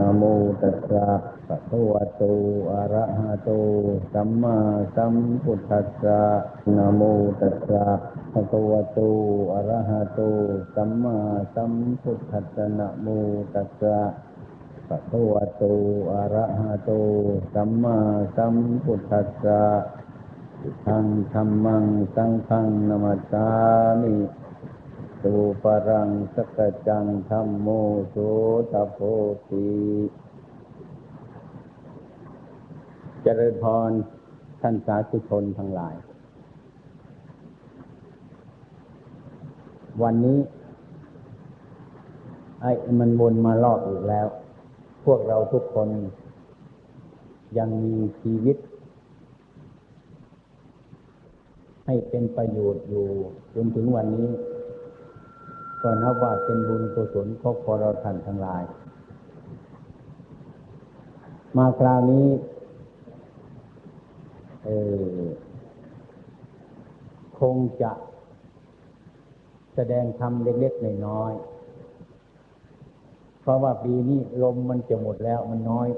นะโมตัสสะภะคะวะโตอะระหะโตสัมมาสัมพุทธัสสะนะโมตัสสะภะคะวะโตอะระหะโตสัมมาสัมพุทธัสสะนะโมตัสสะภะคะวะโตอะระหะโตสัมมาสัมพุทธัสสะทางธรรมังสังฆังนามัสสามิ สุปรังสกจังธรรมโมโสตโพธิเจริญพรท่านสาธุชนทั้งหลาย วันนี้ ไอ้มันวนมารอบอีกแล้ว พวกเราทุกคน ยังมีชีวิต ให้เป็นประโยชน์อยู่จนถึงวันนี้ ก็นับว่าเป็นบุญกุศลของพอเราท่านทั้งหลาย มาคราวนี้เออคงจะแสดงธรรมเล็กๆน้อยๆเพราะว่าปีนี้ลมมันจะหมดแล้วมันน้อย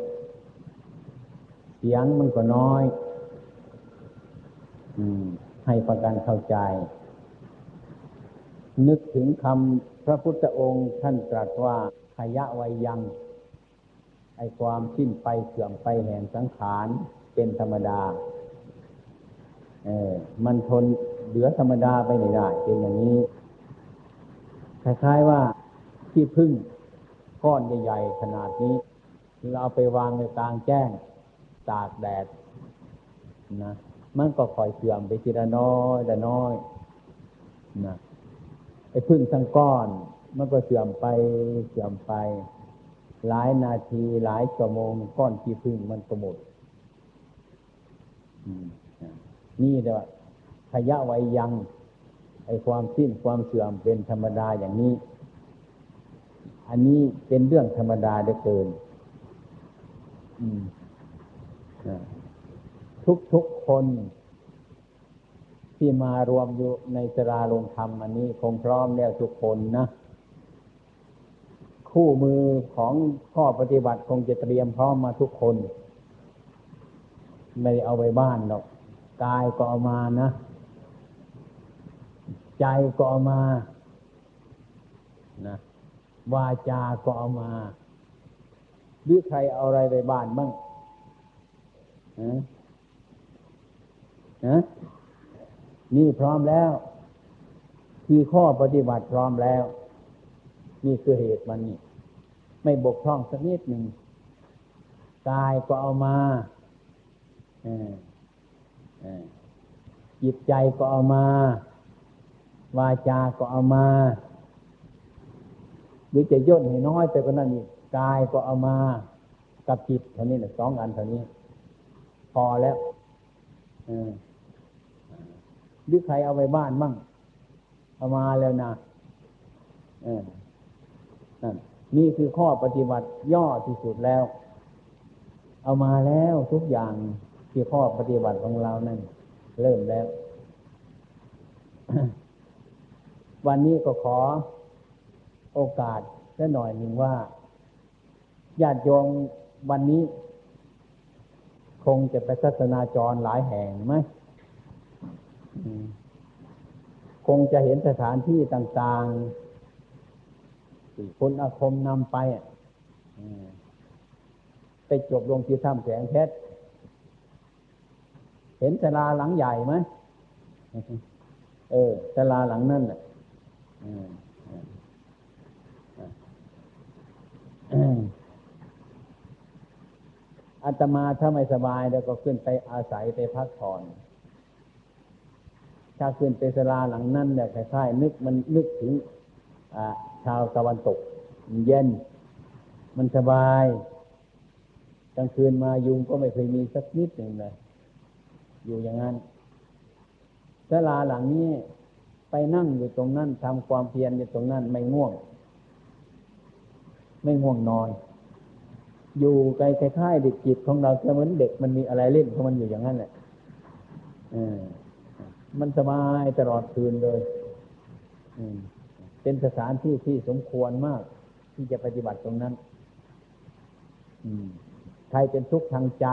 เสียงมันก็น้อย อืม ให้ประกันเข้าใจ นึกถึงคำพระพุทธองค์ท่านตรัสว่าขยะวัยยังไอความสิ้นไปเสื่อมไปแห่งสังขารเป็นธรรมดา เออมันทนเหลือธรรมดาไปไม่ได้เป็นอย่างนี้ คล้ายๆว่าที่พึ่งก้อนใหญ่ๆขนาดนี้ เราเอาไปวางในกลางแจ้งตากแดดนะมันก็คอยเสื่อมไปทีละน้อยละน้อยนะ ไอ้พึ่งทั้งก้อน มันก็เสื่อมไปเสื่อมไป หลายนาทีหลายชั่วโมงก้อนที่พึ่งมันก็หมดนี่เดี๋ยวขยะไว้ยัง ไอ้ความสิ้นความเสื่อมเป็นธรรมดาอย่างนี้ อันนี้เป็นเรื่องธรรมดาเดือเกินทุกทุกคน ที่มารวมอยู่ในสราลงธรรมอันนี้คงพร้อมแล้วทุกคนนะ คู่มือของข้อปฏิบัติคงจะเตรียมพร้อมมาทุกคน ไม่ได้เอาไปบ้านหรอกกายก็เอามานะ ใจก็เอามานะวาจาก็เอามา หรือใครเอาอะไรไปบ้านบ้างฮะฮะ นี่พร้อมแล้ว คือข้อปฏิบัติพร้อมแล้ว นี่คือเหตุมันนี่ไม่บกพร่องสักนิดหนึ่งกายก็เอามาจิตใจก็เอามา วาจาก็เอามา หรือจะย่นให้น้อยไปกว่านั้นอีกกายก็เอามา กับจิตเท่านี้นะสองอันเท่านี้ พอแล้ว หรือใครเอาไปบ้านมั่งเอามาแล้วนะเออนั่นนี่คือข้อปฏิบัติย่อที่สุดแล้ว เอามาแล้วทุกอย่างที่ข้อปฏิบัติของเรานั่นเริ่มแล้ว วันนี้ก็ขอโอกาสสักหน่อยหนึ่งว่าญาติโยมวันนี้ คงจะไปศาสนาจรหลายแห่งไหม คงจะเห็นสถานที่ต่างๆที่คนอาคมนำไปไปจบลงที่ถ้ำแสงเพชรเห็นศาลาหลังใหญ่ไหมเออศาลาหลังนั่นแหละอาตมาถ้าไม่สบายแล้วก็ขึ้นไปอาศัยไปพักผ่อน ถ้าขึ้นไปสลาหลังนั้นเนี่ยคล้ายๆนึกมันนึกถึงชาวตะวันตกเย็น มันสบายกลางคืนมายุงก็ไม่เคยมีสักนิดหนึ่งเลยอยู่อย่างนั้นสลาหลังนี้ไปนั่งอยู่ตรงนั้นทำความเพียรอยู่ตรงนั้นไม่ง่วง ไม่ง่วงนอน อยู่ไกลคล้ายๆเด็กจิตของเราจะเหมือนเด็กมันมีอะไรเล่นของมันอยู่อย่างนั้นแหละ มันสบายตลอดคืนเลยเป็นสถานที่ที่สมควรมาก ที่จะปฏิบัติตรงนั้นใครเป็นทุกข์ทางใจ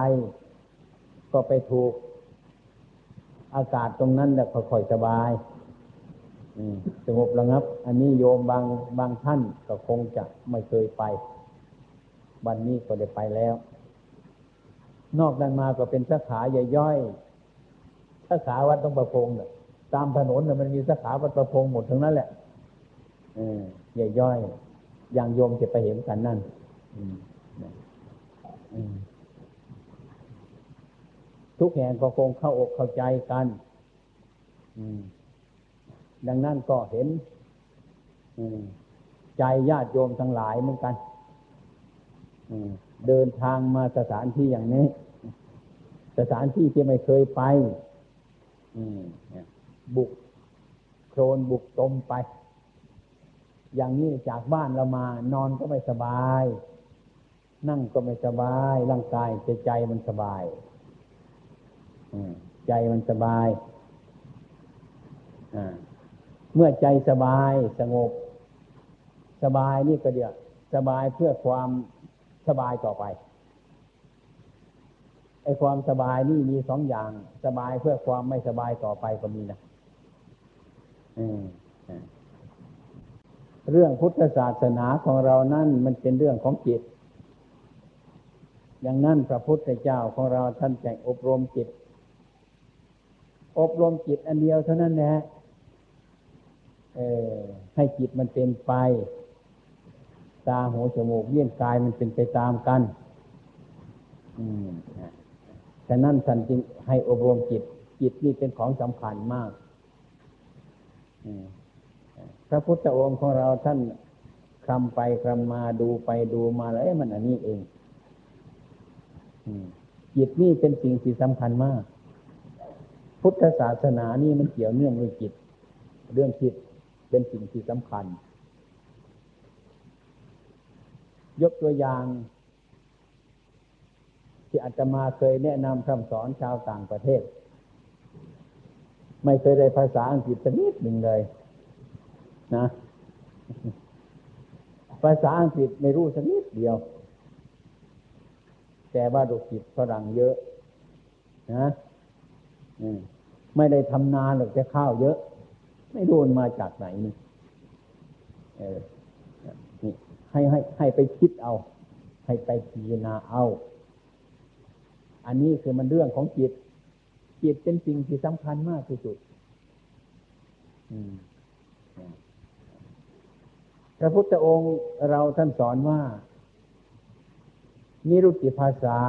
ก็ไปถูก อากาศตรงนั้นแหละค่อยๆสบายสงบระงับ อันนี้โยมบางบางท่านก็คงจะไม่เคยไป วันนี้ก็ได้ไปแล้ว นอกนั้นมาก็เป็นสาขาใหญ่ย่อย สาขาวัดต้องประพงเนี่ยตามถนนเนี่ยมันมีสาขาวัดประพงหมดทั้งนั้นแหละใหญ่ย่อย อย่างโยมจะไปเห็นกันนั่นทุกแห่งก็คงเข้าอกเข้าใจกันดังนั้นก็เห็นใจญาติโยมทั้งหลายเหมือนกันเดินทางมาสถานที่อย่างนี้ สถานที่ที่ไม่เคยไป บุกโครนบุกตมไป อย่างนี้จากบ้านเรามา นอนก็ไม่สบาย นั่งก็ไม่สบาย ร่างกายใจใจมันสบายใจมันสบายเมื่อใจสบายสงบ สบายนี่ก็เดียวสบายเพื่อความสบายต่อไป อ้ความสบายนี่มีสองอย่าง สบายเพื่อความไม่สบายต่อไปก็มีนะเรื่องพุทธศาสนาของเรานั่นมันเป็นเรื่องของจิต อย่างนั้นพระพุทธเจ้าของเราท่านแจงอบรมจิต อบรมจิตอันเดียวเท่านั้นแหละให้จิตมันเป็นไป ตาหูจมูกเลี้ยงกายมันเป็นไปตามกัน อืม ฉะนั้นท่านจึงให้อบรมจิต จิตนี่เป็นของสำคัญมากพระพุทธองค์ของเราท่านคำไปคำมาดูไปดูมาแล้วมันอันนี้เองจิตนี่เป็นสิ่งที่สำคัญมาก พุทธศาสนานี่มันเกี่ยวเนื่องด้วยจิต เรื่องจิตเป็นสิ่งที่สำคัญ ยกตัวอย่าง ที่อาตมาเคยแนะนำคำสอนชาวต่างประเทศ ไม่เคยได้ภาษาอังกฤษสักนิดหนึ่งเลย นะ ภาษาอังกฤษไม่รู้สักนิดเดียว แต่ว่าดูจิตฝรั่งเยอะ นะไม่ได้ทำนานหรอกจะข้าวเยอะ ไม่รู้มันมาจากไหนนี่เออนี่ให้ให้ให้ไปคิดเอา ให้ไปพิจารณาเอา อันนี้คือมันเรื่องของจิต จิตเป็นสิ่งที่สำคัญมากที่สุดพระพุทธองค์เราท่านสอนว่า นิรุติภาษา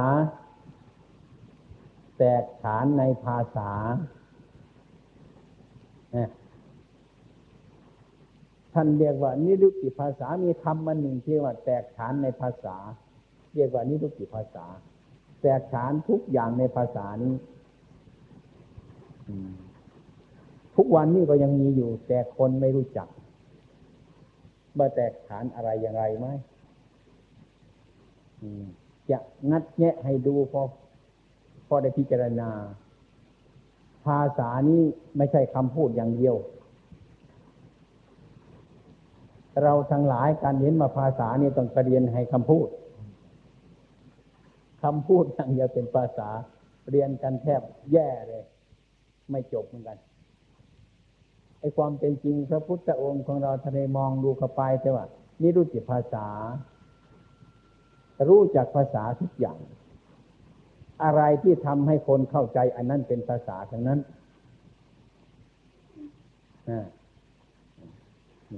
แตกฐานในภาษา ท่านเรียกว่า นิรุติภาษามีคำมันหนึ่งที่ว่า แตกฐานในภาษา เรียกว่านิรุติภาษา แตกฐานทุกอย่างในภาษานี้ทุกวันนี้ก็ยังมีอยู่ แต่คนไม่รู้จักว่าแตกฐานอะไรอย่างไรไหมจะงัดแงะให้ดูพอพอได้พิจารณา ภาษานี้ไม่ใช่คำพูดอย่างเดียว เราทั้งหลายการเห็นมาภาษานี่ต้องเรียนให้คำพูด คำพูดอย่างเดียวเป็นภาษา เรียนกันแทบแย่เลย ไม่จบเหมือนกันไอ้ความเป็นจริงพระพุทธองค์ของเราทะเลมองดูเข้าไปแต่ว่านี่รู้จักภาษา รู้จักภาษาทุกอย่าง อะไรที่ทำให้คนเข้าใจ อันนั้นเป็นภาษาทั้งนั้น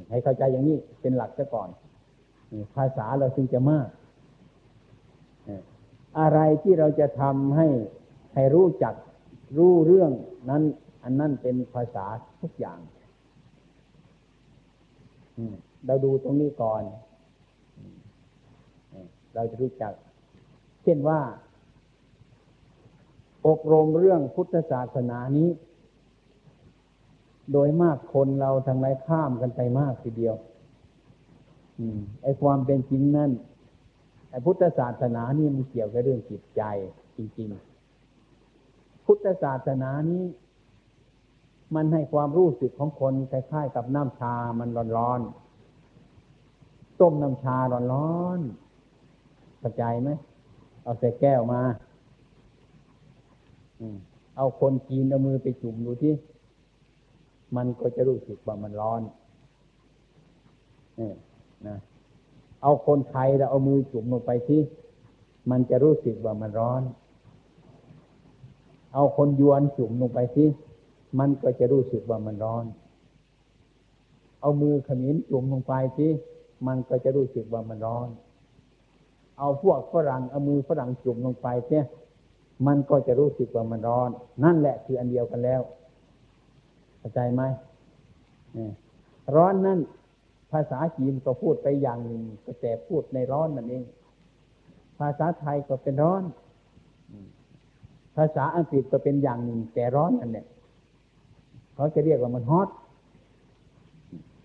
ให้เข้าใจอย่างนี้เป็นหลักซะก่อน ภาษาเราจึงจะมาก อะไรที่เราจะทำให้ให้รู้จักรู้เรื่องนั้น อันนั้นเป็นภาษาทุกอย่างเราดูตรงนี้ก่อน เราจะรู้จัก เช่นว่า อบรมเรื่องพุทธศาสนานี้ โดยมากคนเราทางไรข้ามกันไปมากทีเดียวอไอ้ความเป็นจริงนั่น ไอ้พุทธศาสนานี่มันเกี่ยวกับเรื่องจิตใจจริง ๆ พุทธศาสนานี้ มันให้ความรู้สึกของคนคล้ายๆกับน้ำชามันร้อนๆต้มน้ำชาร้อนๆเข้าใจไหมเอาใส่แก้วมาเอาคนจีนเอามือไปจุ่มดูที่ มันก็จะรู้สึกว่ามันร้อน เนี่ยนะ เอาคนไทยเราเอามือจุ่มลงไปที่มันจะรู้สึกว่ามันร้อน เอาคนยวนจุ่มลงไปที่มันก็จะรู้สึกว่ามันร้อน เอามือขมิ้นจุ่มลงไปที่มันก็จะรู้สึกว่ามันร้อน เอาพวกฝรั่งเอามือฝรั่งจุ่มลงไปเนี่ยมันก็จะรู้สึกว่ามันร้อน นั่นแหละคืออันเดียวกันแล้วเข้าใจไหมร้อนนั่น ภาษาจีนก็พูดไปอย่างหนึ่งก็แต่พูดในร้อนนั่นเอง ภาษาไทยก็เป็นร้อน ภาษาอังกฤษก็เป็นอย่างหนึ่ง แต่ร้อนนั่นแหละเขาจะเรียกว่ามันฮอต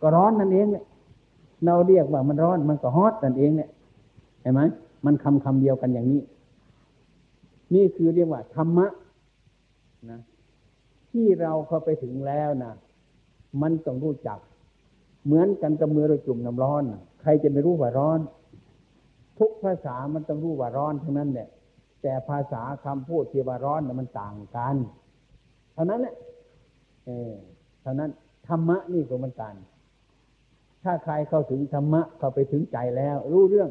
ก็ร้อนนั่นเองเนี่ยเราเรียกว่ามันร้อนมันก็ฮอตนั่นเองเนี่ยเห็นไหมมันคำคำเดียวกันอย่างนี้ นี่คือเรียกว่าธรรมะนะที่เราเข้าไปถึงแล้วนะมันต้องรู้จัก เหมือนกันกับมือเราจุ่มน้ำร้อน ใครจะไม่รู้ว่าร้อน ทุกภาษามันต้องรู้ว่าร้อนทั้งนั้นเนี่ยแต่ภาษาคำพูดที่ว่าร้อนน่ะมันต่างกัน เท่านั้นแหละเออเท่านั้นธรรมะนี่ก็มันกัน ถ้าใครเข้าถึงธรรมะเข้าไปถึงใจแล้ว รู้เรื่อง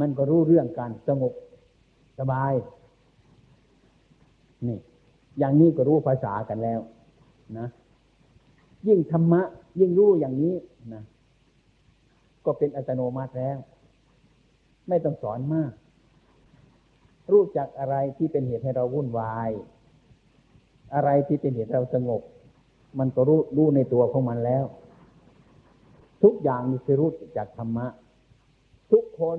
มันก็รู้เรื่องกันสงบสบาย นี่ อย่างนี้ก็รู้ภาษากันแล้ว นะ ยิ่งธรรมะ ยิ่งรู้อย่างนี้นะก็เป็นอัตโนมัติแล้ว ไม่ต้องสอนมาก รู้จักอะไรที่เป็นเหตุให้เราวุ่นวาย อะไรที่เป็นเหตุเราสงบ มันก็รู้รู้ในตัวของมันแล้ว ทุกอย่างมีคือรู้จากธรรมะ ทุกคน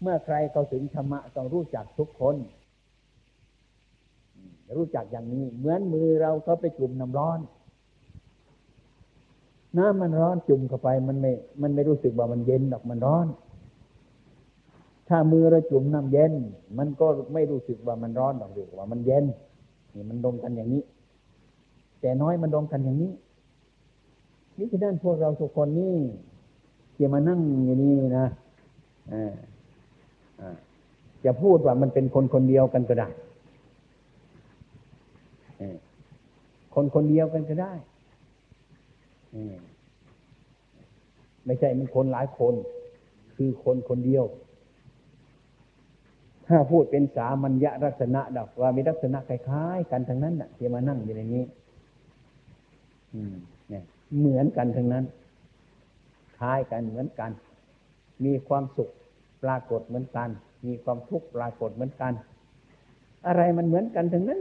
เมื่อใครเข้าถึงธรรมะต้องรู้จักทุกคนรู้จักอย่างนี้ เหมือนมือเราเขาไปจุ่มน้ำร้อน น้ำมันร้อนจุ่มเข้าไป มันไม่ มันไม่รู้สึกว่ามันเย็นหรอกมันร้อน ถ้ามือเราจุ่มน้ำเย็น มันก็ไม่รู้สึกว่ามันร้อนหรอกหรือว่ามันเย็นนี่มันดมกันอย่างนี้ แต่น้อยมันดมกันอย่างนี้นี่คือด้านพวกเราทุกคนนี่ที่มานั่งอย่างนี้นะอ่าจะพูดว่ามันเป็นคนคนเดียวกันก็ได้คนคนเดียวกันก็ได้ ไม่ใช่มันคนหลายคน คือคนคนเดียว ถ้าพูดเป็นสามัญญลักษณะดักว่ามีลักษณะคล้ายๆกันทั้งนั้นน่ะที่มานั่งอยู่ในนี้เนี่ย เหมือนกันทั้งนั้น คล้ายกันเหมือนกัน มีความสุขปรากฏเหมือนกัน มีความทุกข์ปรากฏเหมือนกัน อะไรมันเหมือนกันทั้งนั้น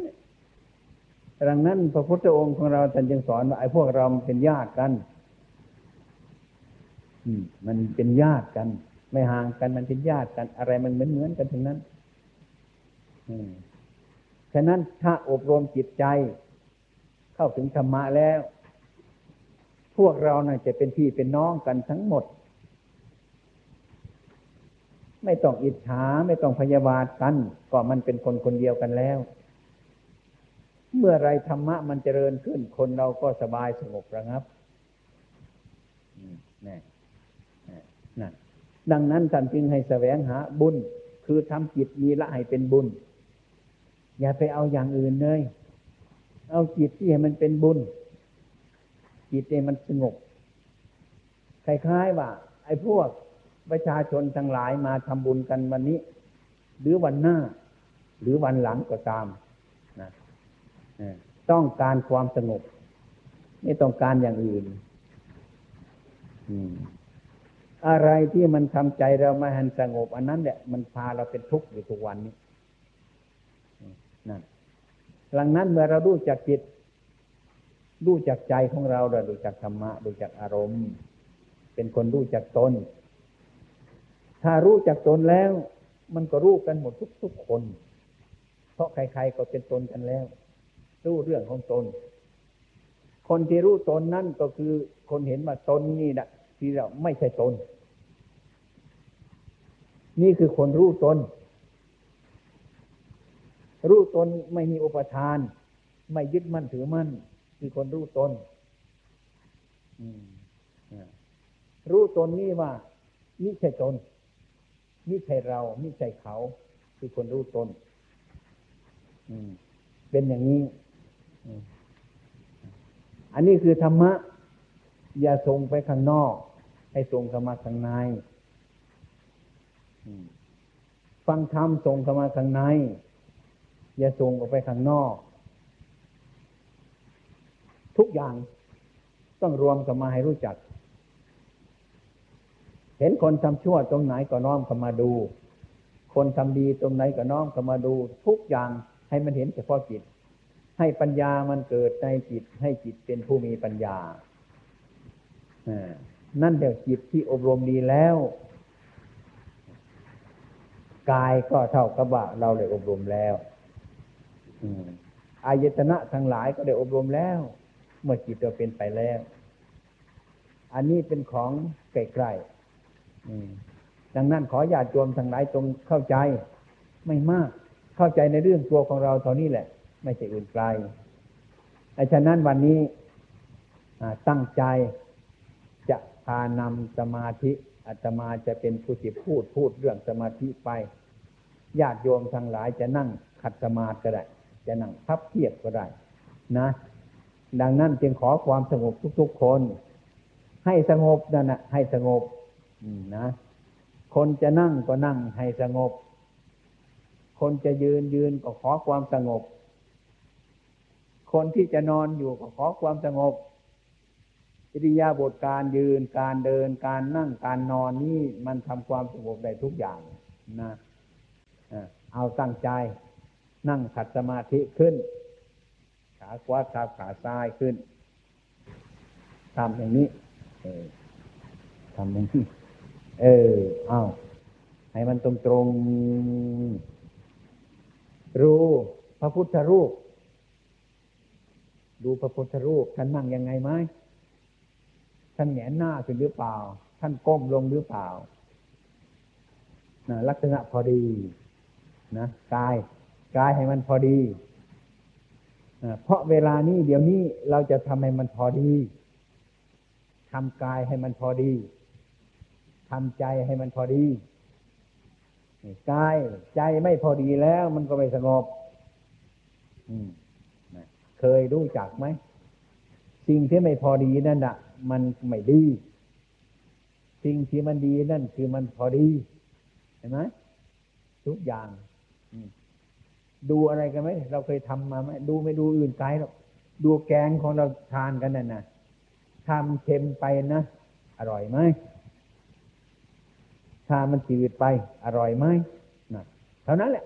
ดังนั้นพระพุทธองค์ของเราท่านจึงสอนว่าไอ้พวกเราเป็นญาติกันมันเป็นญาติกัน ไม่ห่างกันมันเป็นญาติกัน อะไรมันเหมือนเหมือนกันทั้งนั้นฉะนั้นถ้าอบรมจิตใจ เข้าถึงธรรมะแล้ว พวกเราน่ะจะเป็นพี่เป็นน้องกันทั้งหมด ไม่ต้องอิจฉาไม่ต้องพยาบาทกัน ก็มันเป็นคนคนเดียวกันแล้ว เมื่อไรธรรมะมันเจริญขึ้น คนเราก็สบายสงบระงับนี่นั่นดังนั้นท่านจึงให้แสวงหาบุญ คือทำจิตมีละให้เป็นบุญ อย่าไปเอาอย่างอื่นเลย เอาจิตที่ให้มันเป็นบุญ จิตให้มันสงบคล้ายๆว่า ไอ้พวกประชาชนทั้งหลายมาทำบุญกันวันนี้ หรือวันหน้า หรือวันหลังก็ตาม ต้องการความสงบ ไม่ต้องการอย่างอื่นอะไรที่มันทำใจเราไม่หันสงบ อันนั้นแหละมันพาเราเป็นทุกข์อยู่ทุกวันนี้นั่นหลังนั้นเมื่อเรารู้จักจิตรู้จักใจของเราเราดูจักธรรมะ ดูจักอารมณ์ เป็นคนรู้จักตน ถ้ารู้จักตนแล้ว มันก็รู้กันหมดทุกๆคน เพราะใครๆก็เป็นตนกันแล้ว รู้เรื่องของตน คนที่รู้ตนนั่นก็คือคนเห็นว่าตนนี่นะที่เราไม่ใช่ตน นี่คือคนรู้ตน รู้ตนไม่มีอุปทาน ไม่ยึดมั่นถือมั่น คือคนรู้ตนรู้ตนนี่ว่านี่ใช่ตนไม่ใช่เราไม่ใช่เขา คือคนรู้ตนเป็นอย่างนี้ อันนี้คือธรรมะ อย่าส่งไปข้างนอก ให้ส่งเข้ามาข้างในฟังธรรมส่งเข้ามาข้างใน อย่าส่งออกไปข้างนอก ทุกอย่างต้องรวมกันมาให้รู้จัก เห็นคนทำชั่วตรงไหนก็น้อมเข้ามาดู คนทำดีตรงไหนก็น้อมเข้ามาดู ทุกอย่างให้มันเห็นเฉพาะจิต ให้ปัญญามันเกิดในจิต ให้จิตเป็นผู้มีปัญญาอนั่นเดี๋ยวจิตที่อบรมดีแล้ว กายก็เท่ากับว่าเราได้อบรมแล้วอายตนะทั้งหลายก็ได้อบรมแล้ว เมื่อจิตเราเป็นไปแล้ว อันนี้เป็นของไกลๆดังนั้นขอญาติโยมทั้งหลายจงเข้าใจ ไม่มาก เข้าใจในเรื่องตัวของเราเท่านี้แหละ ไม่ใช่อื่นไกลดังฉะนั้นวันนี้ตั้งใจจะพานำสมาธิอาตมาจะเป็นผู้ที่พูดพูดเรื่องสมาธิไปญาติโยมทั้งหลายจะนั่งขัดสมาธิก็ได้ จะนั่งพับเพียบก็ได้ นะ ดังนั้นจึงขอความสงบทุก ๆ คน ให้สงบนั่นนะให้สงบนะ คนจะนั่งก็นั่งให้สงบ คนจะยืนยืนก็ขอความสงบ คนที่จะนอนอยู่ก็ขอความสงบอิริยาบถการยืนการเดินการนั่งการนอนนี่มันทำความสงบได้ทุกอย่างนะเอาตั้งใจ นั่งขัดสมาธิขึ้น ขาขวาทับขาซ้ายขึ้นทำอย่างนี้ทำอย่างนี้ เออ เอาให้มันตรงตรงรู้พระพุทธรูป ดูพระพุทธรูปท่านนั่งยังไงไหมท่านแหงนหน้าขึ้นหรือเปล่า ท่านก้มลงหรือเปล่านะลักษณะพอดีนะกายกายให้มันพอดีเพราะเวลานี้เดี๋ยวนี้เราจะทำให้มันพอดีทำกายให้มันพอดีทำใจให้มันพอดีกายใจไม่พอดีแล้ว มันก็ไม่สงบ เคยรู้จักไหมสิ่งที่ไม่พอดีนั่นน่ะมันไม่ดี สิ่งที่มันดีนั่นคือมันพอดีเห็นไหมทุกอย่างดูอะไรกันไหมเราเคยทำมาไหมดูไม่ดูอื่นไกลหรอกดูแกงของเราทานกันน่ะนะทำเค็มไปนะอร่อยไหมถ้ามันจืดไป อร่อยไหมนะเท่านั้นแหละ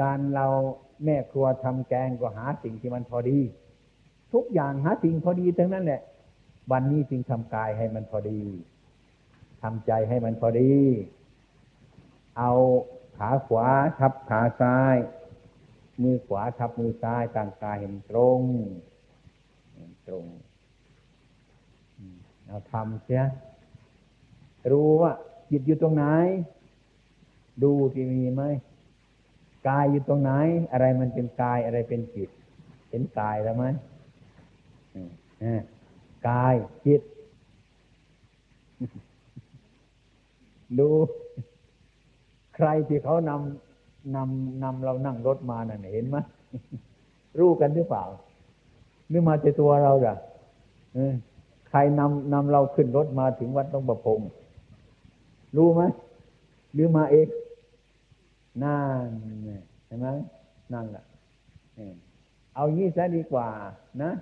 การเรา แม่ครัวทำแกงก็หาสิ่งที่มันพอดี ทุกอย่างหาสิ่งพอดีทั้งนั้นแหละ วันนี้จึงทำกายให้มันพอดีทำใจให้มันพอดี เอาขาขวาทับขาซ้าย มือขวาทับมือซ้ายต่างกายเห็นตรงตรงเอาทำเสียรู้ว่าจิตอยู่ตรงไหน ดูที่มีไหม กายอยู่ตรงไหน อะไรมันเป็นกายอะไรเป็นจิต เห็นกายแล้วไหมกายจิต ดูใครที่เขานำนำนำเรานั่งรถมาน่ะเห็นไหมรู้กันหรือเปล่าหรือมาแต่ตัวเราจ้ะใครนำนำเราขึ้นรถมาถึงวัดต้องประพงรู้ไหมหรือมาเอง นั่นเห็นไหมนั่นแหละเอางี้ซะดีกว่านะ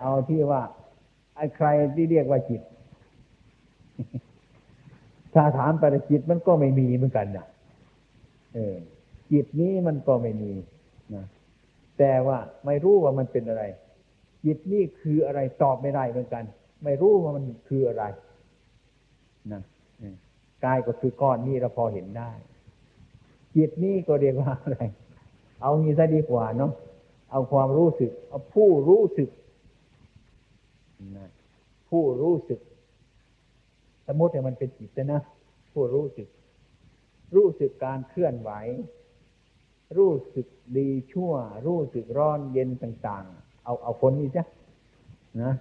เอาที่ว่าไอ้ใครที่เรียกว่าจิต ถ้าถามไปจิตมันก็ไม่มีเหมือนกันนะเออ จิตนี้มันก็ไม่มีนะแต่ว่าไม่รู้ว่ามันเป็นอะไร จิตนี่คืออะไรตอบไม่ได้เหมือนกัน ไม่รู้ว่ามันคืออะไรนะกายก็คือก้อนนี้เราพอเห็นได้ จิตนี่ก็เรียกว่าอะไร เอางี้ซะดีกว่าเนาะเอาความรู้สึก เอาผู้รู้สึกผู้รู้สึก สมมติว่ามันเป็นจิตนะผู้รู้สึก รู้สึกการเคลื่อนไหว รู้สึกดีชั่ว รู้สึกร้อนเย็นต่าง ๆ เอาเอาคนนี้จ้ะนะ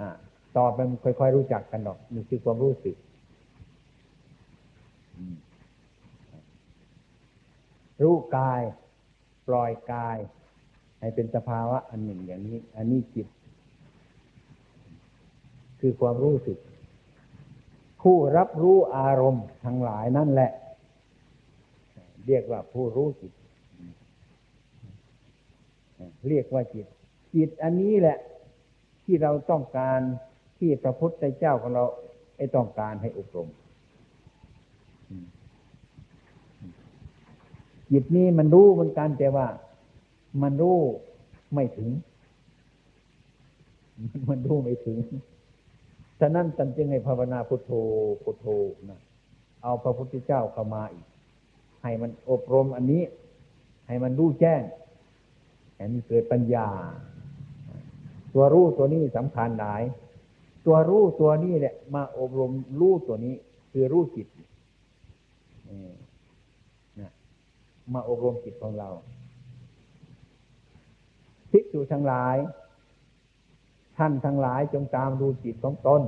อ่าต่อไปมันค่อยๆรู้จักกันหรอกนี่คือความรู้สึก รู้กาย ปล่อยกาย ให้เป็นสภาวะอันหนึ่งอย่างนี้ อันนี้จิต คือความรู้สึก ผู้รับรู้อารมณ์ทั้งหลายนั่นแหละ เรียกว่าผู้รู้จิต เรียกว่าจิต จิตอันนี้แหละ ที่เราต้องการที่พระพุทธเจ้าของเราไอ้ต้องการให้อบรม จิตนี้มันรู้เหมือนกันแต่ว่า มันรู้ไม่ถึง มันรู้ไม่ถึงฉะนั้นตันจึงให้ภาวนาพุทโธพุทโธนะเอาพระพุทธเจ้าเข้ามาอีก ให้มันอบรมอันนี้ ให้มันรู้แจ้งให้มันเกิดปัญญา ตัวรู้ตัวนี้สำคัญหลาย ตัวรู้ตัวนี้แหละ มาอบรมรู้ตัวนี้ คือรู้จิต มาอบรมจิตของเราภิกษุทั้งหลาย ท่านทั้งหลายจงตามดูจิตของตน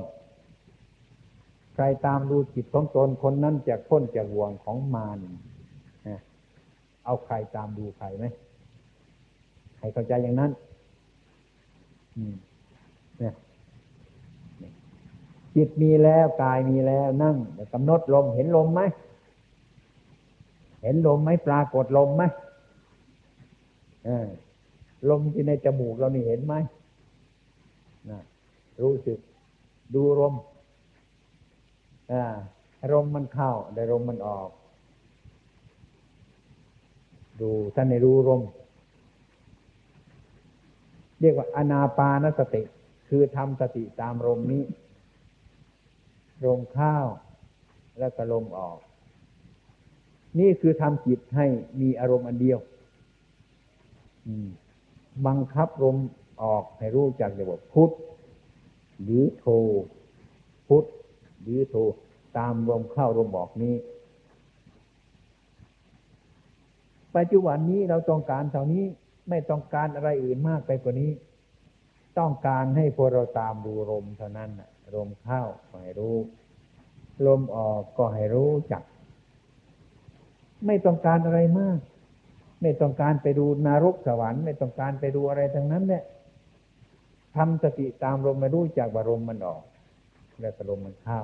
ใครตามดูจิตของตนคนนั้นจะพ้นจากห่วงของมารเอาใครตามดูใครไหมใครเข้าใจอย่างนั้นเนี่ยจิตมีแล้วกายมีแล้วนั่งกำหนดลมเห็นลมไหม เห็นลมไหมปรากฏลมไหมลมที่ในจมูกเรานี่เห็นไหมนะรู้สึก ดูลมลมมันเข้าได้ลมมันออก ดูท่านในรู้ลมเรียกว่าอนาปานสติ คือทำสติตามลมนี้ลมเข้าแล้วก็ลมออก นี่คือทำจิตให้มีอารมณ์อันเดียวบังคับลมออกให้รู้จักเรียกว่าพุทธหรือโทพุทธหรือโทตามลมเข้าลมออกนี้ ปัจจุบันนี้เราต้องการเท่านี้ไม่ต้องการอะไรอื่นมากไปกว่านี้ ต้องการให้พวกเราตามดูลมเท่านั้นลมเข้าก็ให้รู้ ลมออกก็ให้รู้จัก ไม่ต้องการอะไรมาก ไม่ต้องการไปดูนรกสวรรค์ ไม่ต้องการไปดูอะไรทั้งนั้นเนี่ยทำสติตามลมมารู้จากบารมมันออก แล้วลมมันเข้า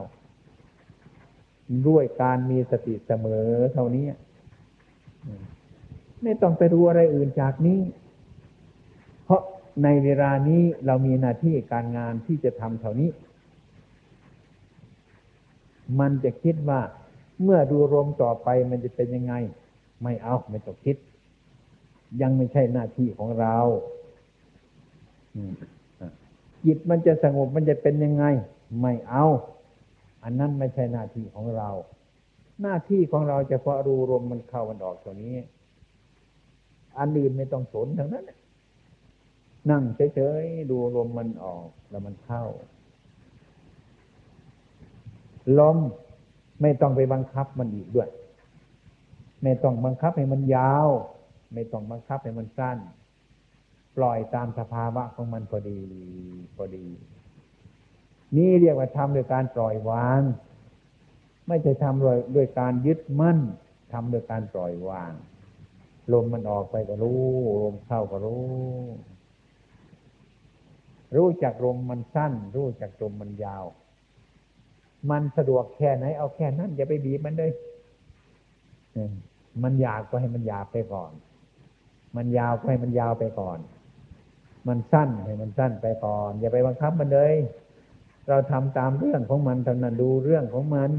ด้วยการมีสติเสมอเท่านี้ไม่ต้องไปดูอะไรอื่นจากนี้ เพราะในเวลานี้เรามีหน้าที่การงานที่จะทำเท่านี้ มันจะคิดว่า เมื่อดูลมต่อไปมันจะเป็นยังไง ไม่เอาไม่ต้องคิด ยังไม่ใช่หน้าที่ของเราจิตมันจะสงบมันจะเป็นยังไง ไม่เอา อันนั้นไม่ใช่หน้าที่ของเรา หน้าที่ของเราจะพาะรู้ลมมันเข้ามันออกตัวนี้ อันอื่นไม่ต้องสนทั้งนั้นนั่งเฉยๆดูลมมันออกแล้วมันเข้าลม ไม่ต้องไปบังคับมันอีกด้วย ไม่ต้องบังคับให้มันยาว ไม่ต้องบังคับให้มันสั้น ปล่อยตามสภาวะของมันพอดีพอดี นี่เรียกว่าทำโดยการปล่อยวาง ไม่ใช่ทำโดยด้วยการยึดมั่นทำโดยการปล่อยวาง ลมมันออกไปก็รู้ ลมเข้าก็รู้ รู้จักลมมันสั้น รู้จักลมมันยาว มันสะดวกแค่ไหน เอาแค่นั้นอย่าไปบีบมันเลยมันยาวก็ให้มันยาวไปก่อน มันยาวก็ให้มันยาวไปก่อน มันสั้นให้มันสั้นไปก่อน อย่าไปบังคับมันเลย เราทำตามเรื่องของมันเท่านั้นดูเรื่องของมัน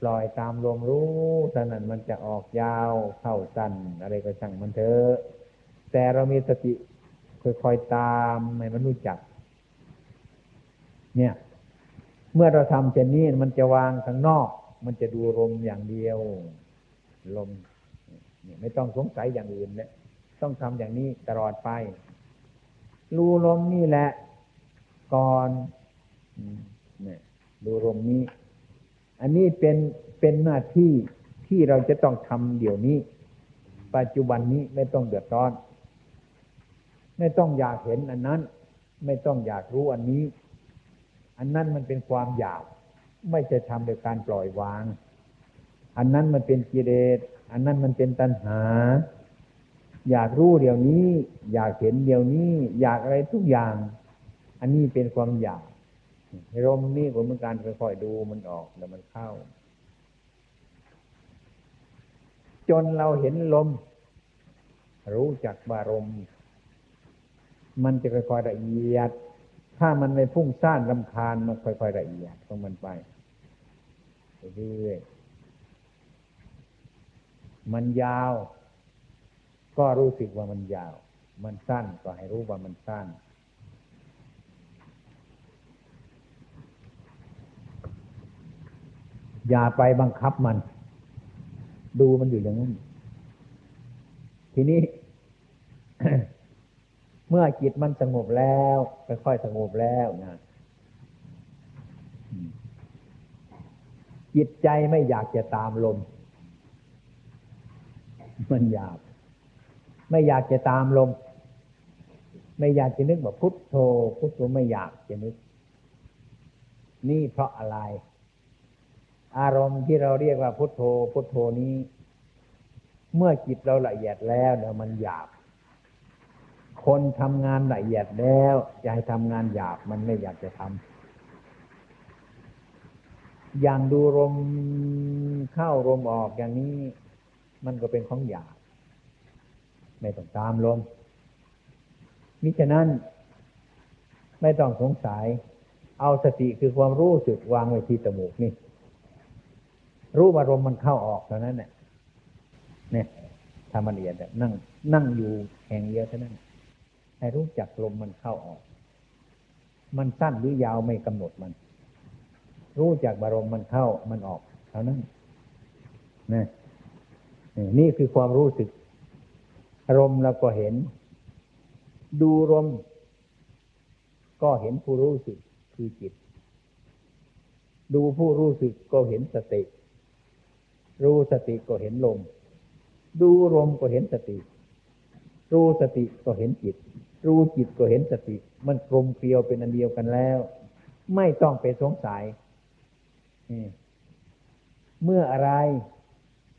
ปล่อยตามลมรู้เท่านั้นมันจะออกยาวเข้าสั้นอะไรก็ช่างมันเถอะแต่เรามีสติค่อยๆตามให้มันรู้จัก เนี่ย เมื่อเราทำเช่นนี้มันจะวางข้างนอก มันจะดูลมอย่างเดียว ลมนี่ไม่ต้องสงสัยอย่างอื่นเลยต้องทำอย่างนี้ตลอดไป รูลมนี่แหละ ก่อนเนี่ยดูลมนี้ อันนี้เป็นเป็นหน้าที่ที่เราจะต้องทำเดี๋ยวนี้ ปัจจุบันนี้ไม่ต้องเดือดร้อน ไม่ต้องอยากเห็นอันนั้น ไม่ต้องอยากรู้อันนี้ อันนั้นมันเป็นความอยากไม่จะทำโดยการปล่อยวาง อันนั้นมันเป็นกิเลสอันนั้นมันเป็นตัณหา อยากรู้เดี๋ยวนี้ อยากเห็นเดี๋ยวนี้ อยากอะไรทุกอย่าง อันนี้เป็นความอยากลมนี่ผมเหมือนกันค่อยๆดูมันออกแล้วมันเข้า จนเราเห็นลม รู้จักว่าลมมันจะค่อยๆละเอียด ถ้ามันไม่พุ่งซ่านลำคาญมันค่อยๆละเอียดของมันไปเรื่อยๆมันยาว ก็รู้สึกว่ามันยาว มันสั้นก็ให้รู้ว่ามันสั้น อย่าไปบังคับมัน ดูมันอยู่อย่างนั้น ทีนี้ เมื่อจิตมันสงบแล้วค่อยๆสงบแล้วนะจิตใจไม่อยากจะตามลม มันอยาก ไม่อยากจะตามลม ไม่อยากจะนึกว่าพุทโธพุทโธไม่อยากจะนึก นี่เพราะอะไร อารมณ์ที่เราเรียกว่าพุทโธ พุทโธนี้ เมื่อจิตเราละเอียดแล้วเนี่ยมันหยาบ คนทำงานละเอียดแล้วจะให้ทำงานหยาบมันไม่อยากจะทำอย่างดูลมเข้าลมออกอย่างนี้ มันก็เป็นของหยาบไม่ต้องตามลมมิฉะนั้น ไม่ต้องสงสัย เอาสติคือความรู้สึกวางไว้ที่จมูกนี่ รู้ว่าลมมันเข้าออกเท่านั้นเนี่ยเนี่ยทำมันละเอียดแบบนั่งนั่งอยู่แห่งเดียวเท่านั้น ให้รู้จักลมมันเข้าออก มันสั้นหรือยาวไม่กำหนดมัน รู้จักบารมมันเข้ามันออกเท่านั้นนะนี่คือความรู้สึกลมเราก็เห็น ดูลมก็เห็นผู้รู้สึกคือจิต ดูผู้รู้สึกก็เห็นสติ รู้สติก็เห็นลม ดูลมก็เห็นสติ รู้สติก็เห็นจิต รู้จิตก็เห็นสติ มันกลมเกลียวเป็นอันเดียวกันแล้ว ไม่ต้องไปสงสัยเมื่ออะไร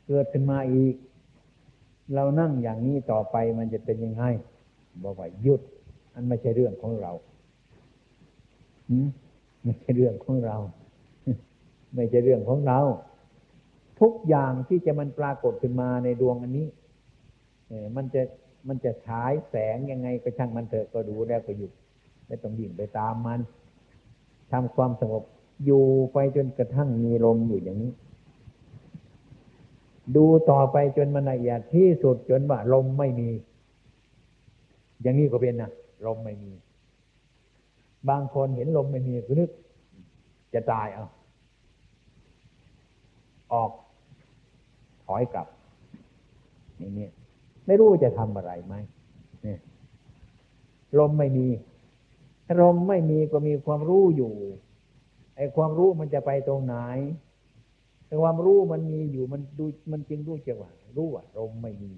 เกิดขึ้นมาอีก เรานั่งอย่างนี้ต่อไปมันจะเป็นยังไงบอกว่าหยุด อันไม่ใช่เรื่องของเราไม่ใช่เรื่องของเรา ไม่ใช่เรื่องของเรา ทุกอย่างที่จะมันปรากฏขึ้นมาในดวงอันนี้มันจะ มันจะฉายแสงยังไงก็ช่างมันเถอะก็ดูแล้วก็หยุดไม่ต้องยิ่งไปตามมันทำความสงบอยู่ไปจนกระทั่งมีลมอยู่อย่างนี้ ดูต่อไปจนมันละเอียดที่สุดจนว่าลมไม่มี อย่างนี้ก็เป็นนะลมไม่มี บางคนเห็นลมไม่มีคือนึก จะตายเอาออก ถอยกลับอย่างนี้ ไม่รู้จะทำอะไรไหมลมไม่มีลมไม่มีก็มีความรู้อยู่ไอ้ความรู้มันจะไปตรงไหนแต่ความรู้มันมีอยู่มันดูมันจึงรู้จังหว่ารู้ว่าลมไม่มี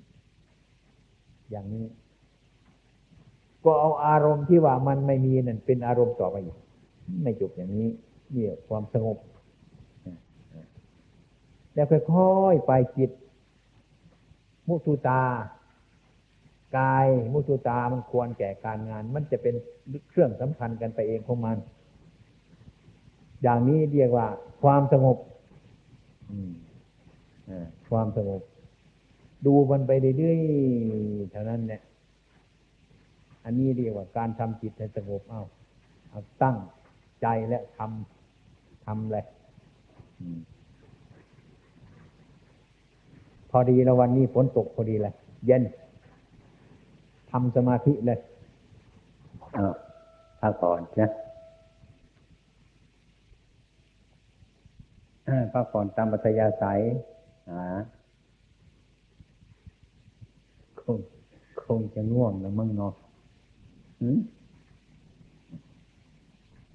อย่างนี้ ก็เอาอารมณ์ที่ว่ามันไม่มีนั่นเป็นอารมณ์ต่อไปอีกไม่จบอย่างนี้นี่ความสงบแล้วค่อยๆไปจิต มุตุตากายมุตุตามันควรแก่การงาน มันจะเป็นเครื่องสำคัญกันไปเองของมัน อย่างนี้เรียกว่า ความสงบความสงบ ดูมันไปเรื่อยๆเท่านั้นเนี่ยอันนี้เรียกว่าการทำจิตให้สงบเอาเอาตั้งใจและทำทำเลย พอดีแล้ววันนี้ฝนตกพอดีเลยเย็นทำสมาธิเลยเออพักผ่อนนะพักผ่อนตามปัจยาสายหาคงคงจะง่วงแล้วมั่งเนาะหืม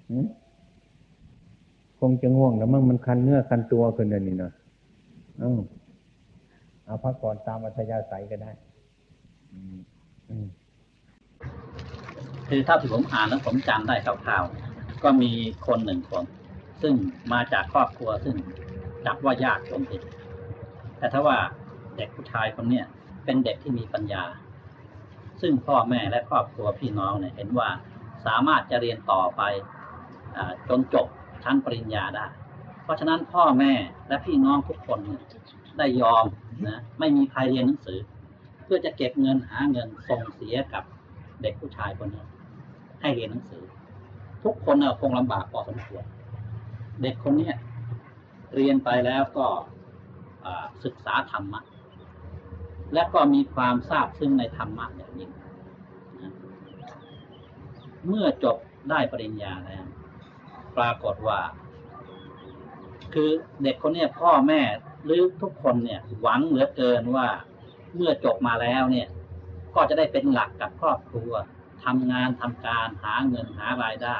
หืมคงจะง่วงแล้วมั่งมันคันเนื้อคันตัวขึ้นเลยนี่เนาะอา เอาพักผ่อนตามปัจยาสายก็ได้คือถ้าที่ผมอ่านแล้วผมจำได้คร่าวๆก็มีคนหนึ่งคน ซึ่งมาจากครอบครัวซึ่งจับว่ายากจนติดแต่ถ้าว่าเด็กผู้ชายคนเนี้ยเป็นเด็กที่มีปัญญา ซึ่งพ่อแม่และครอบครัวพี่น้องเนี่ยเห็นว่าสามารถจะเรียนต่อไปอจนจบชั้นปริญญาได้ เพราะฉะนั้นพ่อแม่และพี่น้องทุกคนเนี่ย ได้ยอมนะไม่มีใครเรียนหนังสือ เพื่อจะเก็บเงินหาเงินส่งเสียกับเด็กผู้ชายคนนี้ให้เรียนหนังสือ ทุกคนเน่ะคงลำบากพอสมควร เด็กคนเนี้ยเรียนไปแล้วก็ศึกษาธรรมะ และก็มีความทราบซึ้งในธรรมะอย่างยิ่งนะเมื่อจบได้ปริญญาแล้ว ปรากฏว่า คือเด็กคนเนี้ยพ่อแม่ หรือทุกคนเนี่ยหวังเหลือเกินว่าเมื่อจบมาแล้วเนี่ย ก็จะได้เป็นหลักกับครอบครัวทำงานทำการหาเงินหารายได้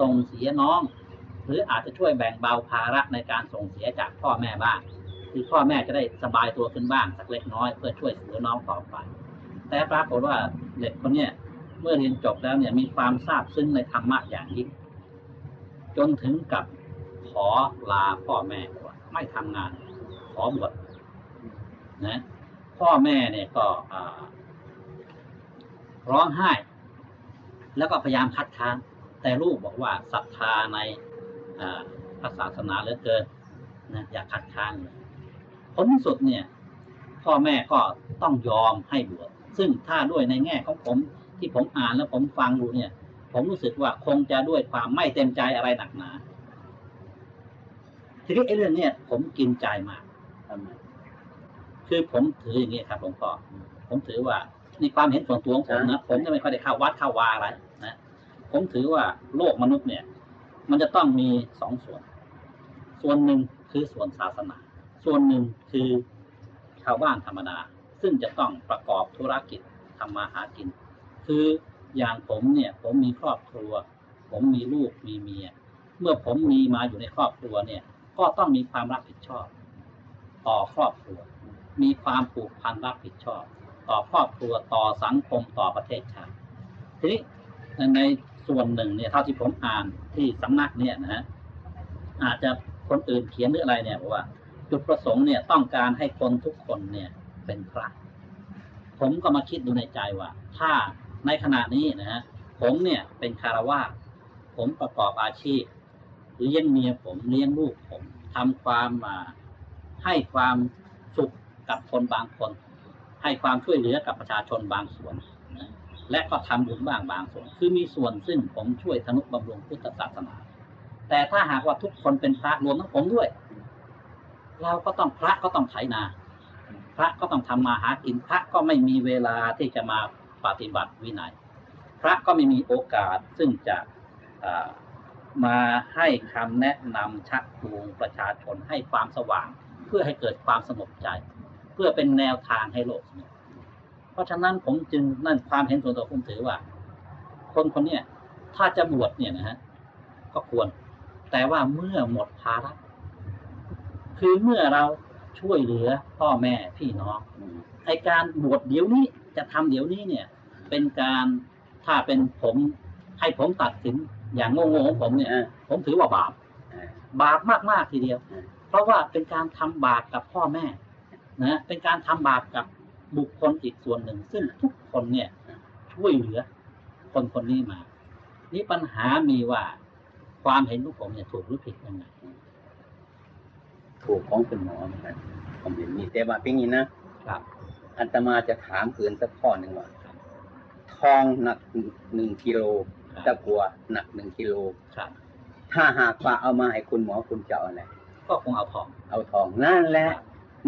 ส่งเสียน้อง หรืออาจจะช่วยแบ่งเบาภาระในการส่งเสียจากพ่อแม่บ้างคือพ่อแม่จะได้สบายตัวขึ้นบ้างสักเล็กน้อยเพื่อช่วยเหลือน้องต่อไปแต่ปรากฏว่าเด็กคนเนี้ยเมื่อเรียนจบแล้วเนี่ยมีความทราบซึ้งในธรรมะอย่างยิ่งจนถึงกับขอลาพ่อแม่ว่าไม่ทำงาน ขอบวชนะพ่อแม่เนี่ยก็ร้องไห้ แล้วก็พยายามคัดค้านแต่ลูกบอกว่าศรัทธาในพระศาสนาเหลือเกินนะอย่าคัดค้านเลยผลที่สุดเนี่ย พ่อแม่ก็ต้องยอมให้บวชซึ่งถ้าด้วยในแง่ของผมที่ผมอ่านแล้วผมฟังดูเนี่ย ผมรู้สึกว่าคงจะด้วยความไม่เต็มใจอะไรหนักหนาทีนี้ไอ้เรื่องเนี้ยผมกินใจมาก ทำไมคือผมถืออย่างนี้ครับหลวงพ่อผมถือว่าในความเห็นส่วนตัวของผมนะผมจะไม่ค่อยได้เข้าวัดเข้าวาอะไรนะผมถือว่าโลกมนุษย์เนี่ย มันจะต้องมีสองส่วน ส่วนหนึ่งคือส่วนศาสนา ส่วนหนึ่งคือชาวบ้านธรรมดา ซึ่งจะต้องประกอบธุรกิจทำมาหากิน คืออย่างผมเนี่ย ผมมีครอบครัว ผมมีลูกมีเมีย เมื่อผมมีมาอยู่ในครอบครัวเนี่ย ก็ต้องมีความรับผิดชอบ ต่อครอบครัว มีความผูกพันรับผิดชอบ ต่อครอบครัวต่อสังคมต่อประเทศชาติทีนี้ในส่วนหนึ่งเนี่ยเท่าที่ผมอ่านที่สำนักเนี่ยนะฮะอาจจะคนอื่นเขียนหรืออะไรเนี่ยบอกว่า จุดประสงค์เนี่ยต้องการให้คนทุกคนเนี่ยเป็นพระผมก็มาคิดดูในใจว่า ถ้าในขณะนี้นะฮะผมเนี่ยเป็นคารวาสผมประกอบอาชีพเลี้ยงเมียผมเลี้ยงลูกผมทำความมา ให้ความสุขกับคนบางคน ให้ความช่วยเหลือกับประชาชนบางส่วนนะและก็ทำบุญบ้างบางส่วน คือมีส่วนซึ่งผมช่วยทนุบำรุงพุทธศาสนา แต่ถ้าหากว่าทุกคนเป็นพระรวมทั้งผมด้วย เราก็ต้องพระก็ต้องไถนา พระก็ต้องทำมาหากินพระก็ไม่มีเวลาที่จะมาปฏิบัติวินัย พระก็ไม่มีโอกาสซึ่งจะมาให้คำแนะนำชักจูงประชาชนให้ความสว่าง พื่อให้เกิดความสงบใจ เพื่อเป็นแนวทางให้โลกสงบเพราะฉะนั้นผมจึงนั่นความเห็นส่วนตัวผมถือว่า คนคนเนี้ยถ้าจะบวชเนี่ยนะฮะก็ควร แต่ว่าเมื่อหมดภาระคือเมื่อเราช่วยเหลือพ่อแม่พี่น้องไอการบวชเดี๋ยวนี้จะทำเดี๋ยวนี้เนี่ย เป็นการถ้าเป็นผมให้ผมตัดสินอย่างโง่ๆของผมเนี่ย ผมถือว่าบาปบาปมากๆทีเดียว ราะว่าเป็นการทำบาปกับพ่อแม่นะเป็นการทำบาปกับบุคคลอีกส่วนหนึ่ง ซึ่งทุกคนเนี่ยช่วยเหลือ คนคนนี้มา นี่ปัญหามีว่าความเห็นของผมเนี่ยถูกหรือผิดยังไงถูกของคุณหมอเหมือนกันผมเห็นมีแต่ว่าเป็นอย่างนี้นะครับอัตมาจะถามเกินสักข้อหนึ่งว่าทองหนักหนึ่งกิโลครับตะกัวหนักหนึ่งกิโลครับถ้าหากว่าเอามาให้คุณหมอคุณจะเอาอะไร ก็คงเอาทอง เอาทองนั่นแหละ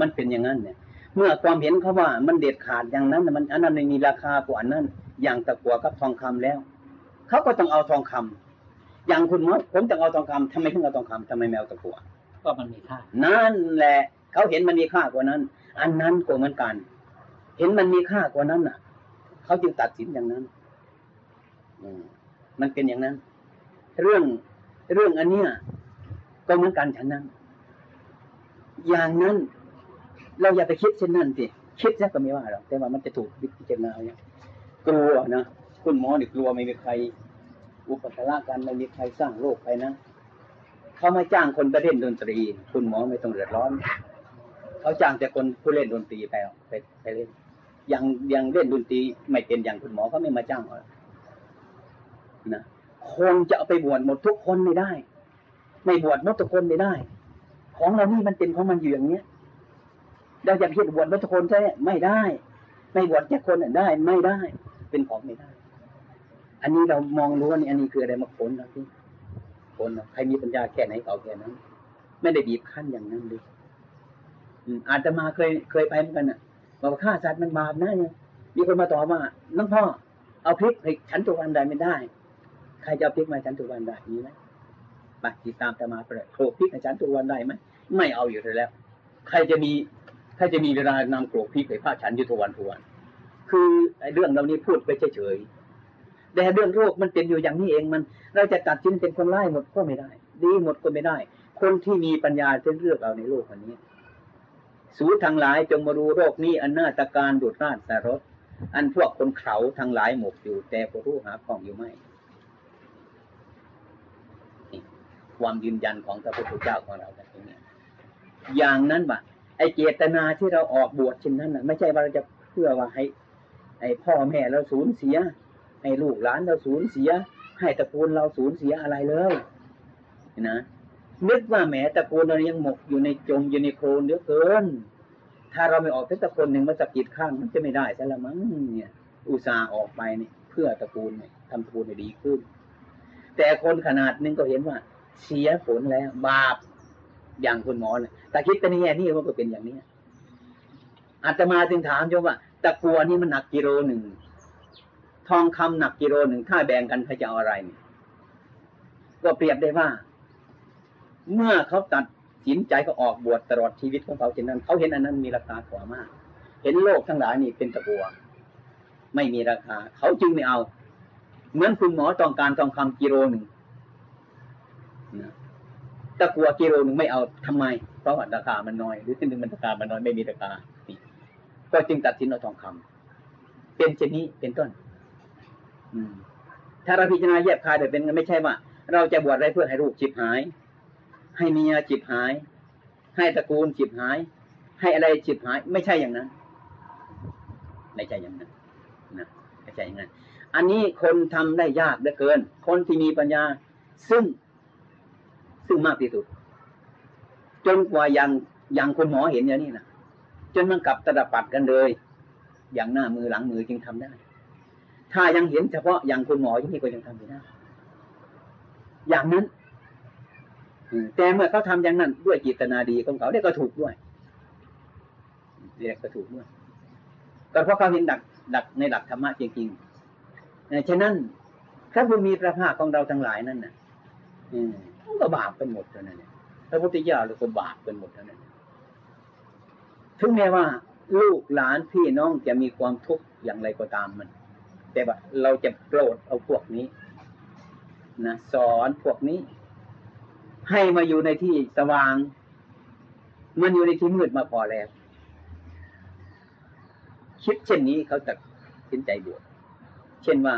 มันเป็นอย่างนั้นเนี่ย เมื่อความเห็นเขาว่ามันเด็ดขาดอย่างนั้นน่ะมันอันนั้นไม่มีราคากว่าอันนั้น อย่างตะกัวกับทองคำแล้วเขาก็ต้องเอาทองคำอย่างคุณหมอผมจะเอาทองคำทำไมถึงเอาทองคำทำไมไม่เอาตะกัวก็มันมีค่านั่นแหละเขาเห็นมันมีค่ากว่านั้น อันนั้นก็เหมือนกัน เห็นมันมีค่ากว่านั้นน่ะเขาจึงตัดสินอย่างนั้นอืมมันเป็นอย่างนั้น เรื่องเรื่องอันเนี้ยก็เหมือนกันฉันนั้น อย่างนั้น เราอย่าไปคิดเช่นนั้นสิคิดซะก็ไม่ว่าหรอกแต่ว่ามันจะถูกพิจารณาเนี่ยกลัวนะคุณหมอนี่กลัวไม่มีใคร อุปการะกันไม่มีใครสร้างโรคไปนะเขามาจ้างคนไปเล่นดนตรี คุณหมอไม่ต้องเดือดร้อนเขาจ้างแต่คนผู้เล่นดนตรีไปเอาไปไปเล่นยังยังเล่นดนตรีไม่เป็นอย่างคุณหมอเขาไม่มาจ้างหรอกนะคนจะเอาไปบวชหมดทุกคนไม่ได้ ไม่บวชหมดทุกคนไม่ได้ ของเรานี่มันเป็นของมันอยู่อย่างเนี้ยเราจะพิจบวชหมดทุกคนใช่ไหมไม่ได้ ไม่บวชแค่คนได้ไม่ได้ เป็นของไม่ได้ อันนี้เรามองรู้ว่านี่อันนี้คืออะไรมาค้นนะพี่คนใครมีปัญญาแค่ไหนเอาแค่นั้น ไม่ได้บีบคั้นอย่างนั้นเลยอืมอาจจะมาเคยเคยไปเหมือนกันน่ะบอกว่าฆ่าสัตว์มันบาปนะเนี่ยมีคนมาต่อว่าน้องพ่อเอาพริกให้ฉันทุวันได้ไม่ได้ ใครจะเอาพริกมาฉันทุวันได้มีไหม ไปติดตามจะมาไปเลยโขลกพริกให้ฉันทุกวันได้ไหมไม่เอาอยู่แล้ว ใครจะมีใครจะมีเวลานำโขลกพริกให้พระฉันยู่ทุกวันทุกวัน คือไอ้เรื่องเหล่านี้พูดไปเฉยๆแต่เรื่องโรคมันเป็นอยู่อย่างนี้เองมัน เราจะตัดสินเป็นคนร้ายหมดก็ไม่ได้ ดีหมดก็ไม่ได้ คนที่มีปัญญาจะเลือกเอาในโลกอันนี้ สูทั้งหลายจงมาดูโรคนี้อันนาตการดุดราดสารสอันพวกคนเขาทั้งหลายหมกอยู่ แต่ก็รู้หาของอยู่ไม่นี่ ความยืนยันของพระพุทธเจ้าของเราตรงนี้อย่างนั้นว่ะไอเจตนาที่เราออกบวชเช่นนั้นน่ะไม่ใช่ว่าเราจะเพื่อว่าให้ ไอพ่อแม่เราสูญเสีย ให้ลูกหลานเราสูญเสีย ให้ตระกูลเราสูญเสียอะไรเลยนะนึกว่าแหมตระกูลเรายังหมกอยู่ในจมอยู่ในโคลนเหลือเกิน ถ้าเราไม่ออกสักตระกูลหนึ่งมาสะกิดข้างมันจะไม่ได้ซะละมั้งเนี่ย อุตส่าห์ออกไปเนี่ยเพื่อตระกูลเนี่ยทำตระกูลให้ดีขึ้น แต่คนขนาดนึงก็เห็นว่า เสียผลแล้ว บาปอย่างคุณหมอเนี่ยแต่คิดแต่ในแง่นี้มันก็เป็นอย่างนี้อาตมาจึงถามโยมว่าตะกัวนี่มันหนักกิโลหนึ่งทองคำหนักกิโลหนึ่งถ้าแบ่งกันใครจะเอาอะไร ก็เปรียบได้ว่า เมื่อเขาตัดสินใจก็ออกบวชตลอดชีวิตของเขาเช่นนั้นเขาเห็นอันนั้นมีราคากว่ามาก เห็นโลกทั้งหลายนี่เป็นตะกัว ไม่มีราคา เขาจึงไม่เอา เหมือนคุณหมอต้องการทองคำกิโลหนึ่ง ตะกัวกิโลหนึ่งไม่เอาทำไม เพราะว่าราคามันน้อย หรือที่หนึ่งมันราคามันน้อยไม่มีราคาตีก็จึงตัดสินเอาทองคำเป็นเช่นนี้เป็นต้น อืม ถ้าเราพิจารณาแยบคายแต่เป็นไม่ใช่ว่า เราจะบวชอะไรเพื่อให้ลูกจิบหาย ให้เมียจิบหาย ให้ตระกูลจิบหาย ให้อะไรจิบหาย ไม่ใช่อย่างนั้นไม่ใช่อย่างนั้นนะไม่ใช่อย่างนั้น อันนี้คนทำได้ยากเหลือเกิน คนที่มีปัญญา ซึ่ง ซึ่งมากที่สุด จนกว่าอย่างอย่างคุณหมอเห็นอย่างนี้นะจนมันกลับตะปัดกันเลย อย่างหน้ามือหลังมือจึงทำได้ ถ้ายังเห็นเฉพาะอย่างคุณหมออย่างนี้ก็ยังทำไม่ได้ อย่างนั้นแต่เมื่อเขาทำอย่างนั้น ด้วยจิตนาดีของเขาเนี่ยก็ถูกด้วยเรียกก็ถูกด้วยก็เพราะเขาเห็นดักดักในหลักธรรมะจริงๆเนี่ยฉะนั้นพระบุญมีพระภาคของเราทั้งหลายนั่นน่ะอื มันก็บาปกันหมดเท่านั้นเนี่ยพระพุทธเจ้าเราก็บาปกันหมดเท่านั้นถึงแม้ว่า ลูกหลานพี่น้องจะมีความทุกข์อย่างไรก็ตามมัน แต่ว่าเราจะโปรดเอาพวกนี้นะสอนพวกนี้ ให้มาอยู่ในที่สว่าง มันอยู่ในที่มืดมาพอแล้วคิดเช่นนี้เขาจะสินใจบวชเช่นว่า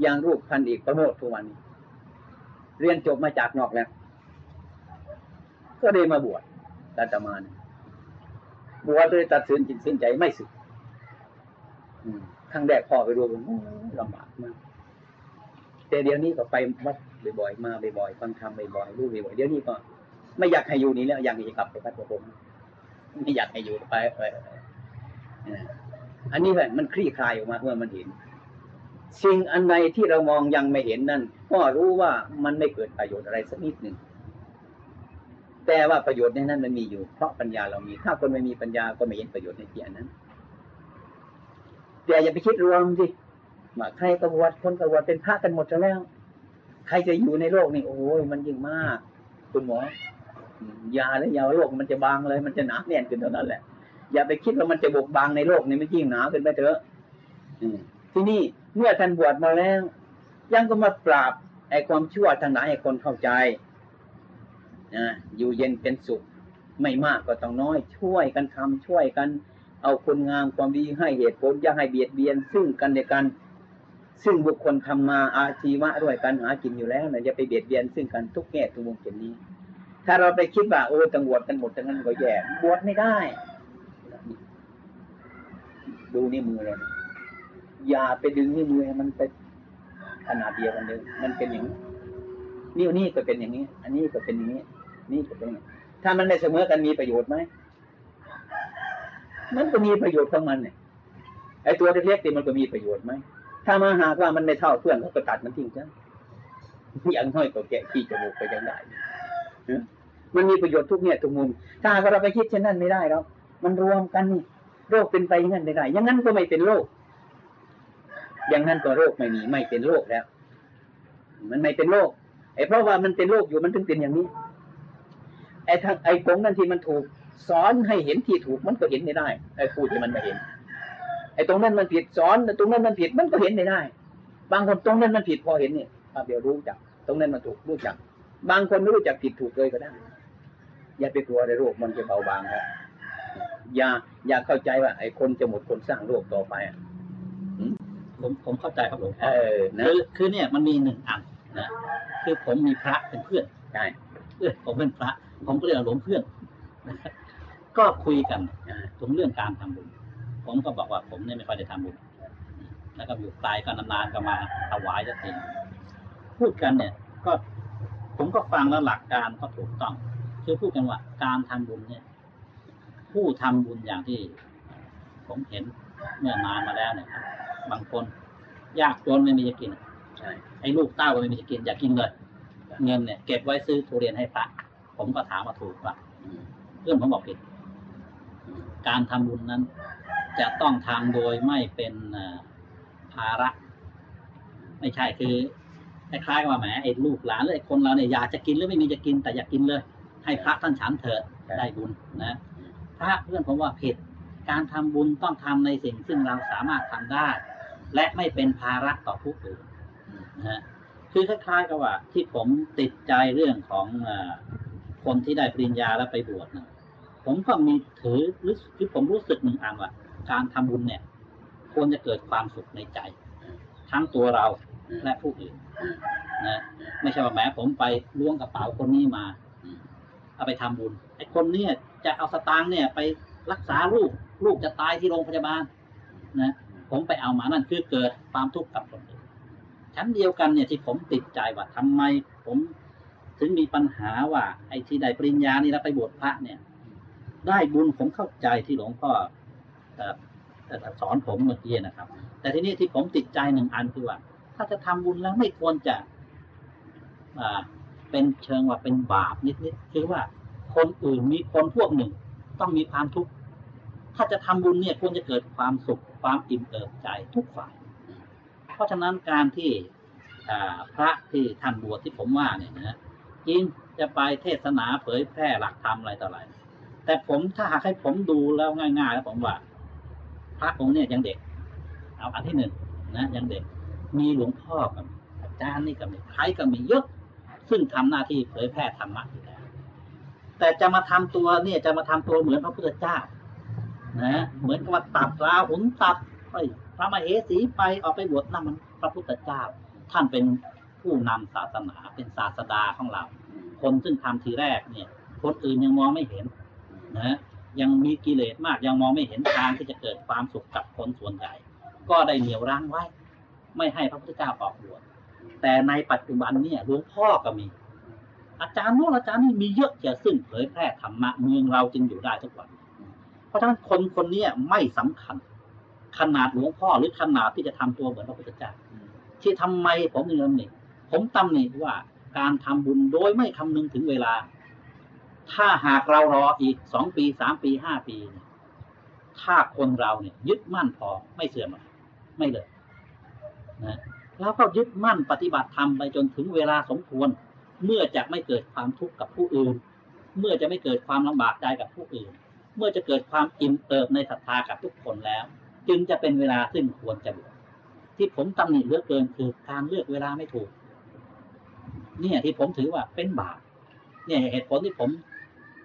อย่างรูปพันเอกประโมททุกวันนี้ เรียนจบมาจากนอกแล้ว ก็ได้มาบวชอาตมานี่ยบวชเลยตัดสินจิตสินใจไม่สึกอืมครั้งแรกพ่อไปดูผมโอ้ลำบากมากแต่เดี๋ยวนี้ก็ไปวัดบ่อยๆมาบ่อยๆฟังธรรมบ่อยๆรู้บ่อยๆเดี๋ยวนี้ก็ ไม่อยากให้อยู่นี่แล้ว อยากจะกลับไปวัดกับผมไม่อยากให้อยู่ไปไปอันนี้แหละมันคลี่คลายออกมาเมื่อมันเห็น สิ่งอันใดที่เรามองยังไม่เห็นนั่นก็รู้ว่ามันไม่เกิดประโยชน์อะไรสักนิดหนึ่งแต่ว่าประโยชน์ในนั้นมันมีอยู่ เพราะปัญญาเรามี ถ้าคนไม่มีปัญญาก็ไม่เห็นประโยชน์ในที่อันนั้น แต่อย่าไปคิดรวมสิว่าใครกบวชคนกบวชเป็นพระกันหมดแล้ว ใครจะอยู่ในโลกนี่โอ้ยมันยิ่งมาก คุณหมอยาแล้วยาโลกมันจะบางเลย มันจะหนาแน่นขึ้นเท่านั้นแหละอย่าไปคิดว่ามันจะบกบางในโลกนี่มันยิ่งหนาขึ้นไปเถอะอืม ที่นี่เมื่อท่านบวชมาแล้ว ยังก็มาปราบไอ้ความชั่วทั้งหลายให้คนเข้าใจนะอยู่เย็นเป็นสุข ไม่มากก็ต้องน้อย ช่วยกันทำช่วยกัน เอาคุณงามความดีให้เหตุผลอย่าให้เบียดเบียน ซึ่งกันและกัน ซึ่งบุคคลทำมาอาชีวะด้วยกันหากินอยู่แล้วนะอย่าไปเบียดเบียน ซึ่งกันทุกแง่ทุกมุมเช่นนี้ ถ้าเราไปคิดว่าโอ้ตังบวชกันหมดทั้งนั้นก็แย่บวชไม่ได้ ดูนี่มือเราเนี่ย อย่าไปดึงนี่มือให้มันไปขนาดเดียวกันเลยมันเป็นอย่างนี้นิ้วนี่ก็เป็นอย่างนี้ อันนี้ก็เป็นอย่างนี้ นี่ก็เป็นอย่างนี้ถ้ามันไม่เสมอกันมีประโยชน์ไหมมันก็มีประโยชน์ของมันเนี่ยไอ้ตัวเล็กๆนี่มันก็มีประโยชน์ไหมถ้ามาหากว่ามันไม่เท่าเพื่อนเขาก็ตัดมันทิ้งซะอย่างน้อยก็แกะขี้จมูกไปยังได้มันมีประโยชน์ทุกเนี่ยทุกมุม ถ้าเราไปคิดเช่นนั้นไม่ได้หรอกมันรวมกันนี่โรคเป็นไปอย่างนั้นไม่ได้อย่างนั้นก็ไม่เป็นโรค อย่างนั้นก็โรคไม่มีไม่เป็นโรคแล้ว มันไม่เป็นโรคไอ้เพราะว่ามันเป็นโรคอยู่มันถึงเป็นอย่างนี้ ไอ้ทางไอ้กงนั่นที่มันถูกสอนให้เห็นที่ถูกมันก็เห็นไม่ได้ไอ้พูดที่มันไม่เห็น ไอ้ตรงนั้นมันผิดสอนแต่ตรงนั้นมันผิดมันก็เห็นไม่ได้ บางคนตรงนั้นมันผิดพอเห็นเนี่ยเดี๋ยวรู้จัก ตรงนั้นมันถูกรู้จัก บางคนไม่รู้จักผิดถูกเลยก็ได้ อย่าไปกลัวในโรคมันจะเบาบางครับอย่าอย่าเข้าใจว่าไอ้คนจะหมดคนสร้างโรคต่อไปอะ ผมผมเข้าใจครับหลวงพ่เอออนะคือคือเนี่ยมันมีหนึ่งอันนะคือผมมีพระเป็นเพื่อนใช่เพื่อนผมเป็นพระ ผมก็เรียกว่าหลวงเพื่อนนะครับก็คุยกันอ่าถึงเรื่องการทำบุญ ผมก็บอกว่าผมเนี่ยไม่ค่อยได้ทำบุญแล้วก็อยู่ไกลก็นานๆก็มาถวายสักทีพูดกันเนี่ย ก็ผมก็ฟังแล้วหลักการก็ถูกต้อง คือพูดกันว่าการทำบุญเนี่ย ผู้ทำบุญอย่างที่ ผมเห็นเมื่อนานมาแล้วเนี่ยครั บบางคนยากจนไม่มีจะกินใช่ไอ้ลูกเต้าก็ไม่มีจะกินอยากกินเลยเงินเนี่ยเก็บไว้ซื้อทุเรียนให้พระผมก็ถามว่าถูกปะอืมเพื่อนผมบอกผิดอืมการทำบุญนั้น จะต้องทำโดยไม่เป็นเอ่อภาระ ไม่ใช่คือคล้ายๆกับว่าแหมไอ้ลูกหลานหรือไอ้คนเราเนี่ยอยากจะกินหรือไม่มีจะกิน แต่อยากกินเลย ให้พระท่านฉันเถอะได้บุญนะพระเพื่อนผมว่าผิด การทำบุญต้องทำในสิ่งซึ่งเราสามารถทำได้ และไม่เป็นภาระต่อผู้อื่นนะฮะคือคล้ายๆกับว่า ที่ผมติดใจเรื่องของคนที่ได้ปริญญาแล้วไปบวชนะผมก็มีถือรู้คือผมรู้สึกหนึ่งอันว่าการทำบุญเนี่ย ควรจะเกิดความสุขในใจ ทั้งตัวเราและผู้อื่นนะไม่ใช่ว่าแหมผมไปล้วงกระเป๋าคนนี้มาเอาไปทำบุญไอ้คนเนี้จะเอาสตางค์เนี่ย ไปรักษาลูกลูกจะตายที่โรงพยาบาลนะ ผมไปเอามานั่นคือเกิดความทุกข์กับคนอื่นชั้นเดียวกันเนี่ยที่ผมติดใจว่าทำไมผมถึงมีปัญหาว่า ไอ้ที่ได้ปริญญานี่แล้วไปบวชพระเนี่ย ได้บุญผมเข้าใจที่หลวงพ่อสอนผมเมื่อกี้นะครับ แต่ทีนี้ที่ผมติดใจหนึ่งอันคือว่า ถ้าจะทำบุญแล้วไม่ควรจะอ่าเป็นเชิงว่าเป็นบาปนิดๆคือว่าคนอื่นมีคนพวกหนึ่ง ต้องมีความทุกข์ถ้าจะทำบุญเนี่ยควรจะเกิดความสุข ความอิ่มเอิบใจทุกฝ่าย เพราะฉะนั้นการที่พระที่ท่านบวชที่ผมว่าเนี่ยนะจริงจะไปเทศนาเผยแพร่หลักธรรมอะไรต่ออะไร แต่ผมถ้าหากให้ผมดูแล้วง่ายๆแล้วผมว่า พระองค์เนี่ยยังเด็ก เอาอันที่หนึ่งนะยังเด็ก มีหลวงพ่อกับอาจารย์นี่ก็มีใครก็มีเยอะซึ่งทำหน้าที่เผยแพร่ธรรมะอยู่แล้วแต่จะมาทำตัวเนี่ยจะมาทำตัวเหมือนพระพุทธเจ้า นะเหมือนกับว่าตัดลาหุนตัดไปพระมเหสีไปออกไปบวชนั่นมันพระพุทธเจ้า ท่านเป็นผู้นำศาสนาเป็นศาสดาของเรา คนซึ่งทำทีแรกเนี่ย คนอื่นยังมองไม่เห็นนะยังมีกิเลสมากยังมองไม่เห็นทางที่จะเกิดความสุขกับคนส่วนใหญ่ ก็ได้เหนี่ยวรั้งไว้ ไม่ให้พระพุทธเจ้าออกบวชแต่ในปัจจุบันเนี่ยหลวงพ่อก็มี อาจารย์โน้นอาจารย์นี่มีเยอะแยะซึ่งเผยแพร่ธรรมะเมืองเราจึงอยู่ได้ทุกวัน เพราะฉะนั้นคนคนเนี้ไม่สำคัญ ขนาดหลวงพ่อหรือขนาดที่จะทำตัวเหมือนพระพุทธเจ้าที่ทำไมผมถึงตำหนิผมตำหนิว่าการทำบุญโดยไม่คำนึงถึงเวลา ถ้าหากเรารออีกสองปีสามปีห้าปีเนี่ยถ้าคนเราเนี่ย ยึดมั่นพอไม่เสื่อมหรอกไม่เลยนะแล้วก็ยึดมั่นปฏิบัติธรรมไปจนถึงเวลาสมควร เมื่อจะไม่เกิดความทุกข์กับผู้อื่น เมื่อจะไม่เกิดความลำบากใจกับผู้อื่น เมื่อจะเกิดความอิ่มเอิบในศรัทธากับทุกคนแล้ว จึงจะเป็นเวลาซึ่งควรจะบวชที่ผมตำหนิเหลือเกินคือการเลือกเวลาไม่ถูก เนี่ยที่ผมถือว่าเป็นบาปเนี่ยเหตุผลที่ผม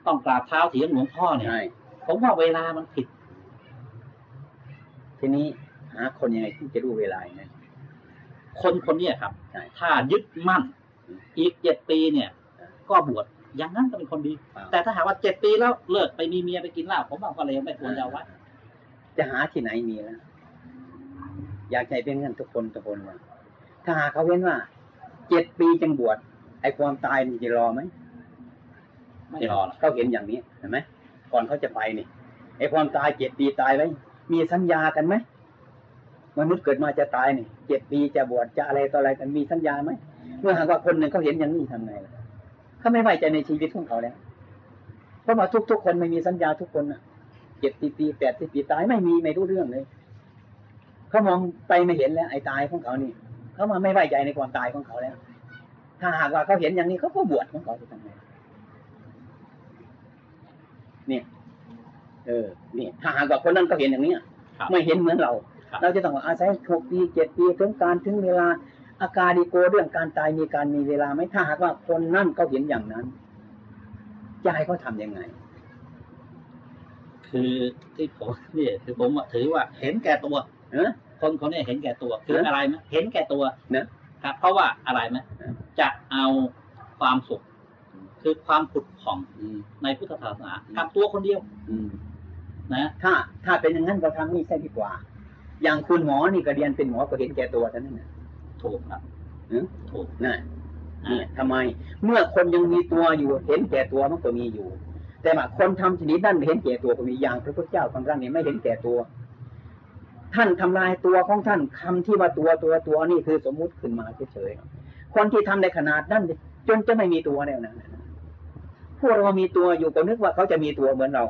ต้องกราบเท้าเถียงหลวงพ่อเนี่ยใช่ผมว่าเวลามันผิด ทีนี้หาคนยังไงที่จะรู้เวลาอย่างนั้นคนคนเนี้ยครับใช่ถ้ายึดมั่น อีกเจ็ดปีเนี่ย ก็บวช อย่างนั้นก็เป็นคนดีครับแต่ถ้าหากว่าเจ็ดปีแล้วเลิกไปมีเมียไปกินเหล้าผมว่าก็เลยไม่ควรจะเอาไว้จะหาที่ไหนมีแล้วอยากใจเป็นเงินทุกคนทุกคนว่าถ้าหากเขาเว้นว่าเจ็ดปีจังบวชไอ้ความตายมันจะรอไหมไม่รอหรอกเขาเห็นอย่างนี้เห็นไหมก่อนเขาจะไปนี่ไอ้ความตายเจ็ดปีตายไว้มีสัญญากันไหมมนุษย์เกิดมาจะตายนี่เจ็ดปีจะบวชจะอะไรต่ออะไรกันมีสัญญาไหมเมื่อหากว่าคนหนึ่งเขาเห็นอย่างนี้ทำไงล่ะ เขาไม่ไว้ใจในชีวิตของเขาแล้วเพราะว่าทุก ๆ คนไม่มีสัญญาทุกคนน่ะเจ็ดปีปีแปดสิบปีตายไม่มีไม่รู้เรื่องเลยเขามองไปไม่เห็นแล้ว ไอ้ตายของเขานี่เขามาไม่ไว้ใจในความตายของเขาแล้ว ถ้าหากว่าเขาเห็นอย่างนี้เขาก็บวชของเขาจะทำไงเนี่ย เออนี่ถ้าหากว่าคนนั้นก็เห็นอย่างเนี้ยครับไม่เห็นเหมือนเราครับเราจะต้องอาศัยหกปีเจ็ดปีถึงการถึงเวลา อาการดีโกเรื่องการตายมีการมีเวลาไหมถ้าหากว่าคนนั่นเขาเห็นอย่างนั้นจะให้เขาทำยังไง คือที่ผมเนี่ยคือผมอะถือว่า เห็นแก่ตัวเออคนคนนี้เห็นแก่ตัว คือเนอะอะไรไหมเห็นแก่ตัวเนอะครับ เพราะว่าอะไรไหมเนอะจะเอาความสุข คือความผุดผ่องอืมในพุทธศาสนาอืมกับตัวคนเดียวอืมนะ ถ้า ถ้าเป็นอย่างนั้นเราทำนี่ใช่ดีกว่า อย่างคุณหมอนี่ก็เรียนเป็นหมอก็เห็นแก่ตัวเท่านั้นนะ ถูกครับเออถูกนั่นเนี่ยทำไม เมื่อคนยังมีตัวอยู่ เห็นแก่ตัวมันก็มีอยู่ แต่ว่าคนทำชนิดนั้นไม่เห็นแก่ตัวก็มีอย่างพระพุทธเจ้าของท่านนี่ไม่เห็นแก่ตัว ท่านทำลายตัวของท่านคำที่ว่าตัวตัวตัวนี่คือสมมุติขึ้นมาเฉยๆคนที่ทำในขนาดนั้นจนจะไม่มีตัวแล้วนะพวกเรามีตัวอยู่ก็นึกว่าเขาจะมีตัวเหมือนเรา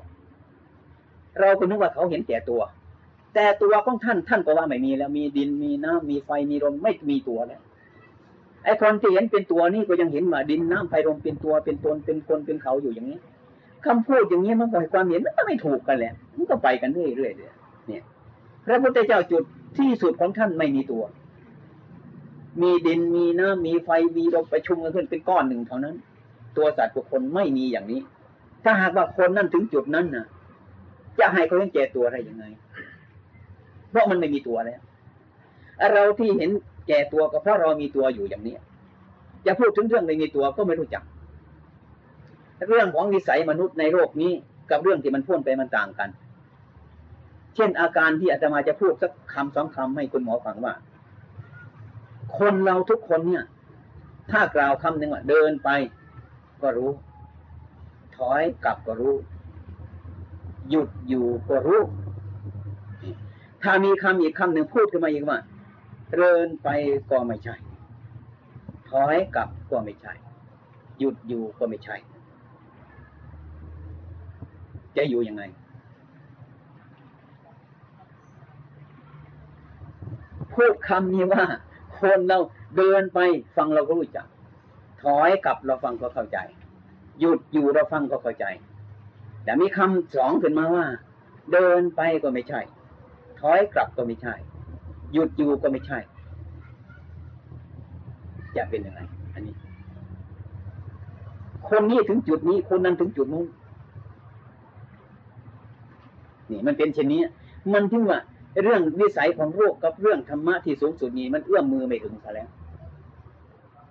เราก็นึกว่าเขาเห็นแก่ตัว แต่ตัวของท่านท่านก็ว่าไม่มีแล้วมีดินมีน้ำมีไฟมีลมไม่มีตัวแล้วไอ้คนที่เห็นเป็นตัวนี่ก็ยังเห็นว่าดินน้ำไฟลมเป็นตัวเป็นตนเป็นคนเป็นเขาอยู่อย่างนี้คำพูดอย่างนี้มันก็ให้ความเห็นมันก็ไม่ถูกกันแหละมันก็ไปกันเรื่อยๆเลยเนี่ย พระพุทธเจ้าจุดที่สุดของท่านไม่มีตัว มีดินมีน้ำมีไฟมีลมประชุมกันขึ้นเป็นก้อนหนึ่งเท่านั้น ตัวสัตว์บุคคลไม่มีอย่างนี้ ถ้าหากว่าคนนั้นถึงจุดนั้นนะจะให้เขาเห็นแก่ตัวได้ยังไง เพราะมันไม่มีตัวแล้วเราที่เห็นแก่ตัวก็เพราะเรามีตัวอยู่อย่างนี้จะพูดถึงเรื่องไม่มีตัวก็ไม่รู้จัก เรื่องของวิสัยมนุษย์ในโลกนี้กับเรื่องที่มันพ่นไปมันต่างกัน เช่นอาการที่อาตมาจะพูดสักคำสองคำให้คุณหมอฟังว่า คนเราทุกคนเนี่ย ถ้ากล่าวคำหนึ่งว่าเดินไปก็รู้ ถอยกลับก็รู้ หยุดอยู่ก็รู้ ถ้ามีคำอีกคำหนึ่งพูดขึ้นมาอีกว่าเดินไปก็ไม่ใช่ ถอยกลับก็ไม่ใช่ หยุดอยู่ก็ไม่ใช่ จะอยู่ยังไง พูดคำนี้ว่า คนเราเดินไปฟังเราก็รู้จัก ถอยกลับเราฟังก็เข้าใจ หยุดอยู่เราฟังก็เข้าใจ แต่มีคำสองขึ้นมาว่า เดินไปก็ไม่ใช่ ถอยกลับก็ไม่ใช่ หยุดอยู่ก็ไม่ใช่ จะเป็นยังไง อันนี้ คนนี้ถึงจุดนี้ คนนั้นถึงจุดนู้นนี่มันเป็นเช่นนี้ มันถึงว่าเรื่องวิสัยของโลกกับเรื่องธรรมะที่สูงสุดนี้มันเอื้อมมือไม่ถึงซะแล้ว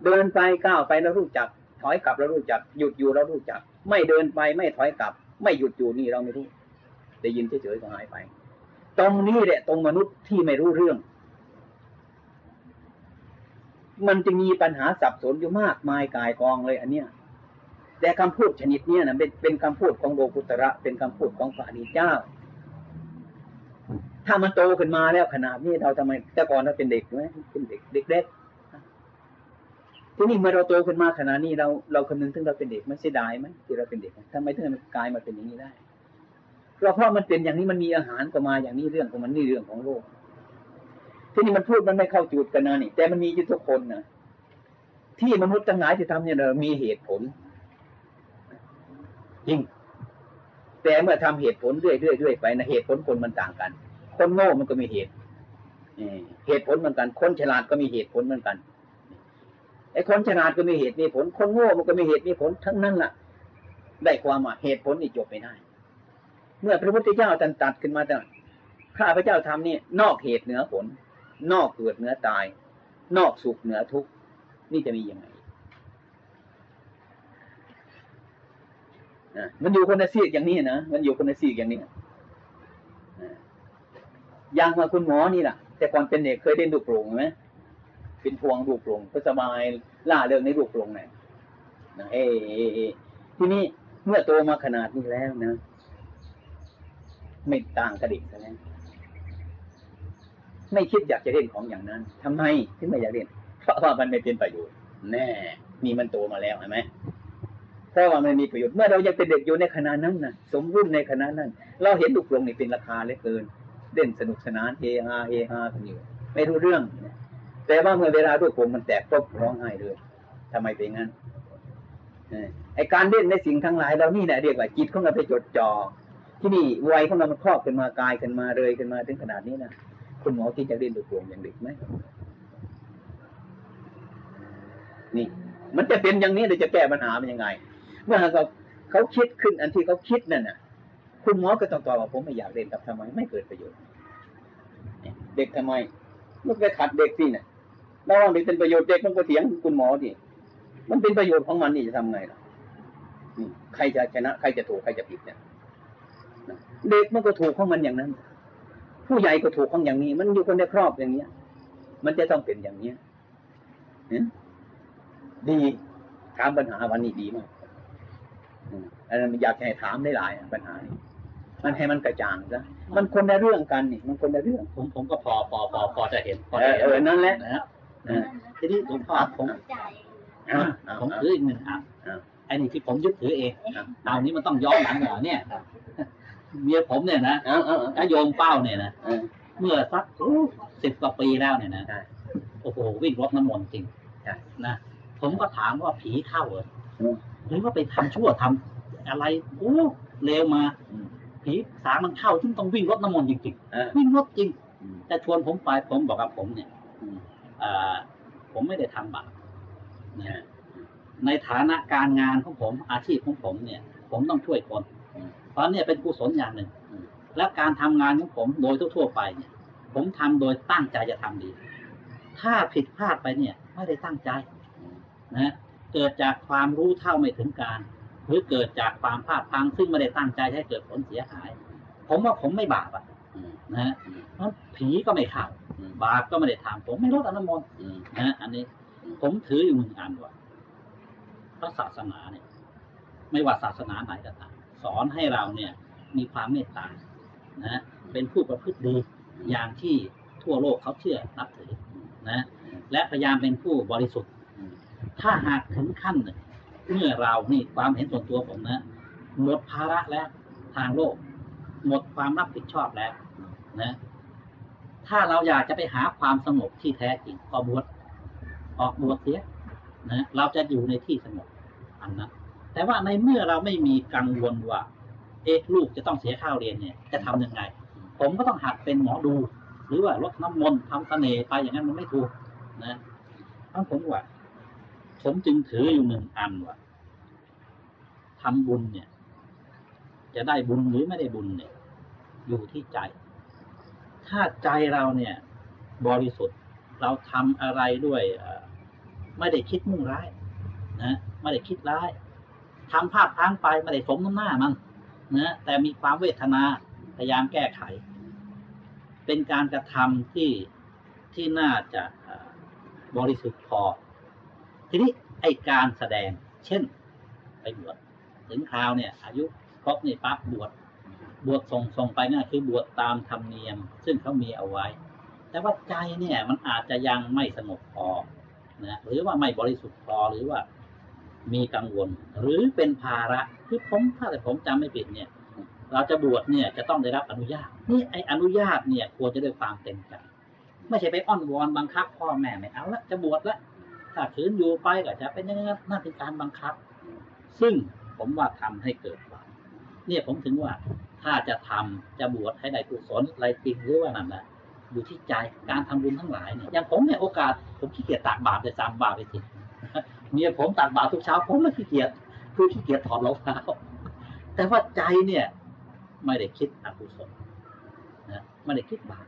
เดินไปก้าวไปแล้วรู้จัก ถอยกลับแล้วรู้จัก หยุดอยู่แล้วรู้จัก ไม่เดินไปไม่ถอยกลับ ไม่หยุดอยู่นี่เราไม่รู้ได้ยินเฉยๆก็หายไป ตรงนี้แหละตรงมนุษย์ที่ไม่รู้เรื่อง มันจะมีปัญหาสับสนอยู่มากมายกายกองเลยอันเนี้ย แต่คำพูดชนิดเนี้ยนะเป็นเป็นคำพูดของโลกุตระเป็นคำพูดของพระอริเจ้า ถ้ามันโตขึ้นมาแล้วขนาดนี้เราทำไมแต่ก่อนเราเป็นเด็กไหมเป็นเด็กเด็กเล็กทีนี้เมื่อเราโตขึ้นมาขนาดนี้เราเราคำนึงถึงเราเป็นเด็กไม่เสียดายไหมที่เราเป็นเด็กทำไมถึงกลายมาเป็นอย่างนี้ได้ ก็เพราะมันเป็นอย่างนี้มันมีอาหารก็มาอย่างนี้เรื่องของมันนี่เรื่องของโลก ที่นี้มันพูดมันไม่เข้าจุดกันนะนี่ แต่มันมีอยู่ทุกคนนะที่มนุษย์ทั้งหลายที่ทำเนี่ยเรามีเหตุผลจริงแต่เมื่อทำเหตุผลเรื่อยๆเรื่อยๆไปนะเหตุผลคนมันต่างกัน คนโง่มันก็มีเหตุเหตุผลเหมือนกัน คนฉลาดก็มีเหตุผลเหมือนกันไอ้คนฉลาดก็มีเหตุมีผล คนโง่มันก็มีเหตุมีผลทั้งนั้นล่ะ ได้ความว่าเหตุผลนี่จบไม่ได้ เมื่อพระพุทธเจ้าตันตัดขึ้นมาแต่ข้าพระเจ้าทำนี่นอกเหตุเหนือผล นอกเกิดเหนือตาย นอกสุขเหนือทุกข์นี่จะมียังไงนะมันอยู่คนละซีกอย่างนี้นะมันอยู่คนละซีกอย่างนี้อย่างมาคุณหมอนี่แหละแต่ก่อนเป็นเด็กเคยเล่นลูกโป่งไหมเป็นพวงลูกโป่งก็สบายล่าเริงในลูกโป่งเนี่ยนะเอ้เอ้เอ้ทีนี้เมื่อโตมาขนาดนี้แล้วนะ ไม่ต่างกระดิ่งกันแล้วไม่คิดอยากจะเล่นของอย่างนั้นทำไมถึงไม่อยากเล่น เพราะว่ามันไม่เป็นประโยชน์ แน่นี่มันโตมาแล้วเห็นไหมเพราะว่ามันมีประโยชน์เมื่อเรายังเป็นเด็กอยู่ในขณะนั้นนะสมรุ่นในขณะนั้น เราเห็นลูกลงนี่เป็นราคาเหลือเกิน เล่นสนุกสนานเฮฮาเฮฮากันอยู่ไม่รู้เรื่อง แต่ว่าเมื่อเวลาลูกผมมันแตกปุ๊บร้องไห้เลยทำไมเป็นงั้นไอการเล่นในสิ่งทั้งหลายเรานี่แหละเรียกว่าจิตของเราไปจดจ่อ ที่นี่วัยของเรามันครอบขึ้นมากายขึ้นมาเลยขึ้นมาถึงขนาดนี้นะคุณหมอที่จะเล่นลูกโป่งอย่างเด็กไหมนี่ มันจะเป็นอย่างนี้เราจะแก้ปัญหามันยังไง เมื่อเขาเขาคิดขึ้นอันที่เขาคิดนั่นน่ะ คุณหมอก็ต้องตอบว่าผมไม่อยากเรียนกับทำไมไม่เกิดประโยชน์เด็กทำไมมันไปขัดเด็กสิเนี่ยระหว่างเด็กเป็นประโยชน์เด็กมันก็เถียงคุณหมอดิมันเป็นประโยชน์ของมันนี่จะทำไงล่ะใครจะชนะ ใครจะถูกใครจะผิดเนี่ย เด็กมันก็ถูกของมันอย่างนั้น ผู้ใหญ่ก็ถูกของอย่างนี้ มันอยู่คนในครอบอย่างเนี้ย มันจะต้องเป็นอย่างเนี้ยเห็นดีถามปัญหาวันนี้ดีมากอืมอันนั้นอยากให้ถามได้หลายอะปัญหานี้มันให้มันกระจ่างซะมันคนละเรื่องกันนี่ มันคนละเรื่อง ผมผมก็พอพอพอพอจะเห็นพอเอจะอเห็นเออนั่นแหละนะฮะเออทีนี้หลวงพ่อผมใจอะอะผมถืออีกหนึ่งอันอะไอ้นี่ที่ผมยึดถือเองอะเอานี้มันต้องย้อนหลังเหรอเนี่ย เมียผมเนี่ยนะเอาเอาเอาถ้าโยมเป้าเนี่ยนะเออ เมื่อสักสิบกว่าปีแล้วเนี่ยนะใช่โอ้โหวิ่งรถน้ำมนต์จริงใช่นะผมก็ถามว่าผีเข้าเหรออืมหรือว่าไปทำชั่วทำอะไรโอ้เลวมา อืม ผีสางมันเข้าซึ่งต้องวิ่งรถน้ำมนต์จริงเออ ๆวิ่งรถจริง อืม แต่ชวนผมไปผมบอกกับผมเนี่ยอืม เอ่อผมไม่ได้ทำบาปนะในฐานะการงานของผมอาชีพของผมเนี่ย ผมต้องช่วยคน อืม เพราะเนี่ยเป็นกุศลอย่างหนึ่ง และการทำงานของผมโดยทั่วๆไปเนี่ย ผมทำโดยตั้งใจจะทำดี ถ้าผิดพลาดไปเนี่ย ไม่ได้ตั้งใจนะเกิดจากความรู้เท่าไม่ถึงการหรือเกิดจากความพลาดพลังซึ่งไม่ได้ตั้งใจให้เกิดผลเสียหาย ผมว่าผมไม่บาปอะนะเพราะผีก็ไม่เข้าบาปก็ไม่ได้ทำผมไม่ลดอนุโมทอืมนะฮะอันนี้ ผมถืออยู่หนึ่งอันว่าพระศาสนาเนี่ย ไม่ว่าศาสนาไหนก็ตาม สอนให้เราเนี่ยมีความเมตตานะฮะเป็นผู้ประพฤติดีอย่างที่ทั่วโลกเขาเชื่อนับถือนะและพยายามเป็นผู้บริสุทธิ์อืมถ้าหากถึงขั้นหนึ่งเมื่อเรานี่ความเห็นส่วนตัวผมนะหมดภาระแล้วทางโลก หมดความรับผิดชอบแล้วนะถ้าเราอยากจะไปหาความสงบที่แท้จริงก็บวชออกบวชเสียนะเราจะอยู่ในที่สงบอันนั้น แต่ว่าในเมื่อเราไม่มีกังวลว่า เอ๊ะลูกจะต้องเสียข้าวเรียนเนี่ย จะทำยังไง ผมก็ต้องหัดเป็นหมอดู หรือว่าลดน้ำมนต์ทำเสน่ห์ไปอย่างนั้นมันไม่ถูกนะทั้งผมว่าผมจึงถืออยู่หนึ่งอันว่าทำบุญเนี่ย จะได้บุญหรือไม่ได้บุญเนี่ย อยู่ที่ใจ ถ้าใจเราเนี่ย บริสุทธิ์เราทำอะไรด้วยไม่ได้คิดมุ่งร้าย นะไม่ได้คิดร้าย ทำภาพพังไปไม่ได้สมน้ำหน้ามันนะแต่มีความเวทนาพยายามแก้ไข เป็นการกระทำที่ที่น่าจะบริสุทธิ์พอ ทีนี้ไอการแสดง เช่น ไปบวชถึงคราวเนี่ย อายุครบนี่ปั๊บบวชบวชส่งส่งไปนั่นคือบวชตามธรรมเนียม ซึ่งเขามีเอาไว้ แต่ว่าใจเนี่ยมันอาจจะยังไม่สงบพอนะหรือว่าไม่บริสุทธิ์พอหรือว่า มีกังวล หรือเป็นภาระคือผมถ้าแต่ผมจำไม่ผิดเนี่ย เราจะบวชเนี่ยจะต้องได้รับอนุญาตนี่ไออนุญาตเนี่ยควรจะด้วยความเต็มใจไม่ใช่ไปอ้อนวอนบังคับพ่อแม่ไม่เอาละจะบวชละถ้าขืนอยู่ไปก็จะเป็นอยังไงนั่นเป็นการบังคับ ซึ่งผมว่าทำให้เกิดบาปเนี่ยผมถึงว่าถ้าจะทำจะบวชให้ได้กุศลอะไรจริงหรือว่านั่นแหละอยู่ที่ใจการทำบุญทั้งหลายเนี่ยอย่างผมเนี่ยโอกาสผมขี้เกียจตากบาตรเลยซ้ำบาปไปสิเมียผมตากบาตรทุกเช้าผมไม่ขี้เกียจคือขี้เกียจถอดรองเท้าแต่ว่าใจเนี่ย ไม่ได้คิดอกุศลนะไม่ได้คิดบาป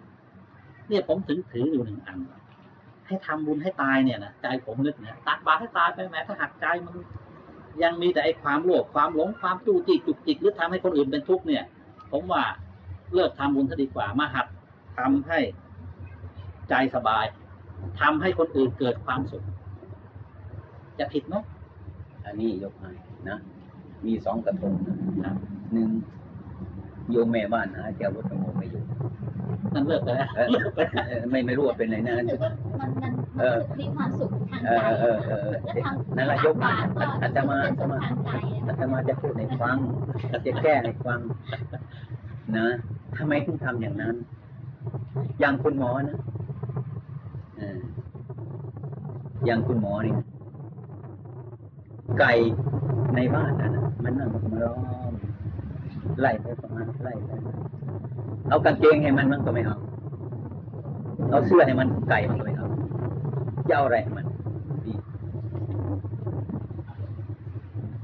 เนี่ยผมถึงถืออยู่หนึ่งอัน ให้ทำบุญให้ตายเนี่ยนะใจผมนึกเนี่ยตักบาตรให้ตายไปแม้ถ้าหักใจมันยังมีแต่ไอ้ความโลภความหลงความจู้จี้จุกจิกหรือทำให้คนอื่นเป็นทุกข์เนี่ย ผมว่าเลิกทำบุญซะดีกว่ามาหัดทำให้ใจสบายทำให้คนอื่นเกิดความสุข จะผิดไหมอันนี้ยกให้นะ มีสองกระทงนะครับหนึ่งโยมแม่บ้านหาแก้วรถกระโมงไม่อยู่นั่นเลิกไปแล้วเออเออไม่ไม่รู้ว่าเป็นไรนะรู้สึกว่ามันมันเออมันมีความสุขทางเอใจอเออเออเออและทางนั่นแหละยกมาก็อาตมาเป็นอาตสุขมาทางใจอะอาตมาจะพูดให้ฟังจะแก้ให้ฟังนะทำไมถึงทำอย่างนั้น อย่างคุณหมอนะเอออย่างคุณหมอนี่ ไก่ในบ้านนะนะมันนั่งมาล้อมไล่ไปประมาณไล่ไปเอากางเกงให้มันมันก็ไม่เอาเอาเสื้อให้มันไก่มันก็ไม่เอาจะเอาอะไรให้มันดี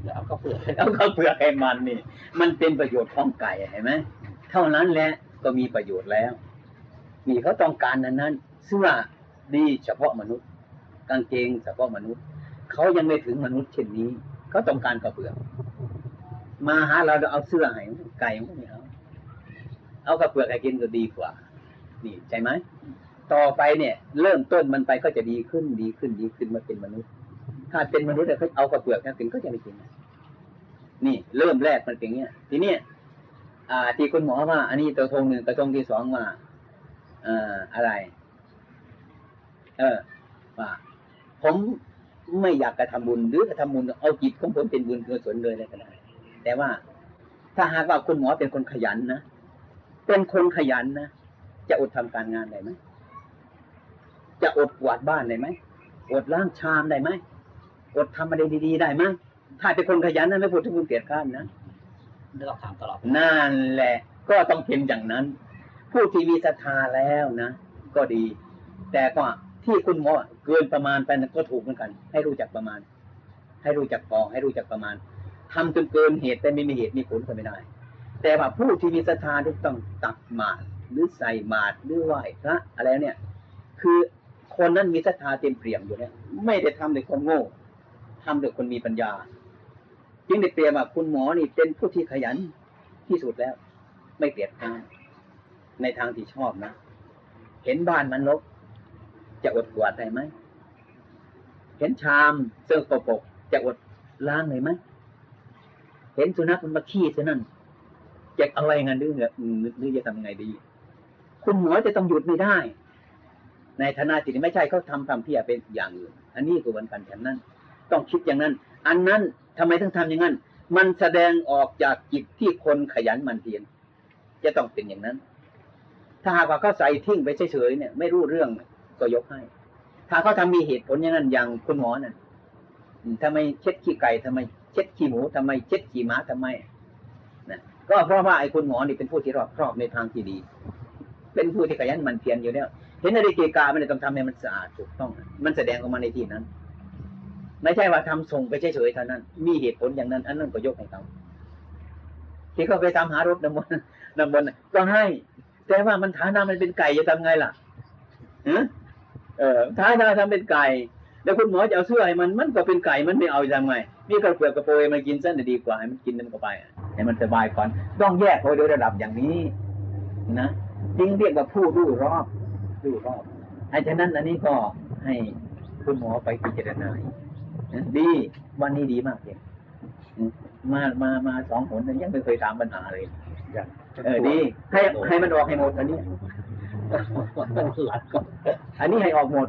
แล้วเอาข้าวเปลือกให้เอาข้าวเปลือกให้มันนี่ มันเป็นประโยชน์ของไก่เห็นไหมเท่านั้นแหละก็มีประโยชน์แล้ว นี่เขาต้องการนั้นนั้นเสื้อดีเฉพาะมนุษย์ กางเกงเฉพาะมนุษย์ เขายังไม่ถึงมนุษย์เช่นนี้เขาต้องการข้าวเปลือกมาหาเราเราเอาเสื้อให้ไก่มันไม่เอาเอาข้าวเปือกให้กินก็ดีกว่า นี่ใช่ไหมต่อไปเนี่ย เริ่มต้นมันไปก็จะดีขึ้นดีขึ้นดีขึ้นมาเป็นมนุษย์ ถ้าเป็นมนุษย์เนี่ยเขาเอาข้าวเปือกให้กินก็จะไม่กินนี่ เริ่มแรกมันเป็นอย่างเงี้ทีเนี้ยอ่า ที่คุณหมอว่า อันนี้กระทงหนึ่งกระทงที่สองว่าอ่าอะไร เออว่าผม ไม่อยากกระทำบุญหรือกระทำบุญเอาจิตของผมเป็นบุญกุศลเลยเลยก็ได้แต่ว่าถ้าหากว่าคุณหมอเป็นคนขยันนะเป็นคนขยันนะจะอดทำการงานได้ไหมจะอดกวาดบ้านได้ไหมอดล้างชามได้ไหมอดทำอะไรดีๆได้ไหมถ้าเป็นคนขยันนะไม่พูดถึงคนเกลียดข้านนะไม่ต้องถามตลอดนั่นแหละ ก็ต้องเป็นอย่างนั้น ผู้ที่มีศรัทธาแล้วนะ ก็ดี แต่ก็ ที่คุณหมอเกินประมาณไปก็ถูกเหมือนกัน ให้รู้จักประมาณ ให้รู้จักพอให้รู้จักประมาณทำจนเกินเหตุแต่ไม่มีเหตุมีผลก็ไม่ได้ แต่ว่าผู้ที่มีศรัทธาที่ต้องตักหมาดหรือใส่หมาดหรือไหว้พระอะไรเนี่ย คือคนนั้นมีศรัทธาเต็มเปี่ยมอยู่เนี่ยไม่ได้ทำโดยคนโง่ทำโดยคนมีปัญญา จึงได้เปรียบว่าคุณหมอนี่เป็นผู้ที่ขยันที่สุดแล้ว ไม่เปลี่ยดข้านในทางที่ชอบนะ เห็นบ้านมันรก จะอดกวาดได้ไหม เห็นชามเสื้อกปกจะอดล้างเลยไหม เห็นสุนัขมันมาขี้ซะนั่นจะเอาไว้งั้นหรือเนี่ยหรือจะทำยังไงดี คุณหมอจะต้องหยุดไม่ได้ ในฐานะที่ไม่ใช่เขาทำทำเพียเป็นอย่างอื่น อันนี้ก็เหมือนกันฉันนั้น ต้องคิดอย่างนั้น อันนั้นทำไมต้องทำอย่างนั้น มันแสดงออกจากจิตที่คนขยันมันเพียรจะต้องเป็นอย่างนั้น ถ้าหากว่าเขาใส่ทิ้งไปเฉยๆเนี่ย ไม่รู้เรื่อง ก็ยกให้ ถ้าเขาทำมีเหตุผลอย่างนั้นอย่างคุณหมอน่ะอืมทำไมเช็ดขี้ไก่ทำไม เช็ดขี้หมูทำไม เช็ดขี้ม้าทำไมนะก็เพราะว่าไอ้คุณหมอนี่เป็นผู้ที่รอบครอบในทางที่ดี เป็นผู้ที่ขยันมันเพียรอยู่แล้วเห็นอะไรเกกาไม่ได้ต้องทำให้มันสะอาดถูกต้อง มันแสดงออกมาในที่นั้น ไม่ใช่ว่าทำส่งไปเฉยๆเท่านั้น มีเหตุผลอย่างนั้น อันนั้นก็ยกให้เขาที่เขาไปทำหารถน้ำมนต์น้ำมนต์ก็ให้ แต่ว่ามันฐานะมันเป็นไก่จะทำไงล่ะเอ เออฐานะทำเป็นไก่ แล้วคุณหมอจะเอาเสื้อให้มันมันก็เป็นไก่มันไม่เอาจะทำไงนี่กระเปือกกระโปรยมันกินเส้นดีกว่าให้มันกินมันก็ไปอะให้มันสบายก่อนต้องแยกโดยระดับอย่างนี้นะจึงเรียกว่าผู้รู้รอบรู้รอบไอ้ฉะนั้นอันนี้ก็ให้คุณหมอไปพิจารณาอีกนะดีวันนี้ดีมากเลยอืมมามามาสองผลยังไม่เคยถามปัญหาเลยเออดีให้ให้มันออกให้หมดอันนี้ หลักอันนี้ให้ออกหมด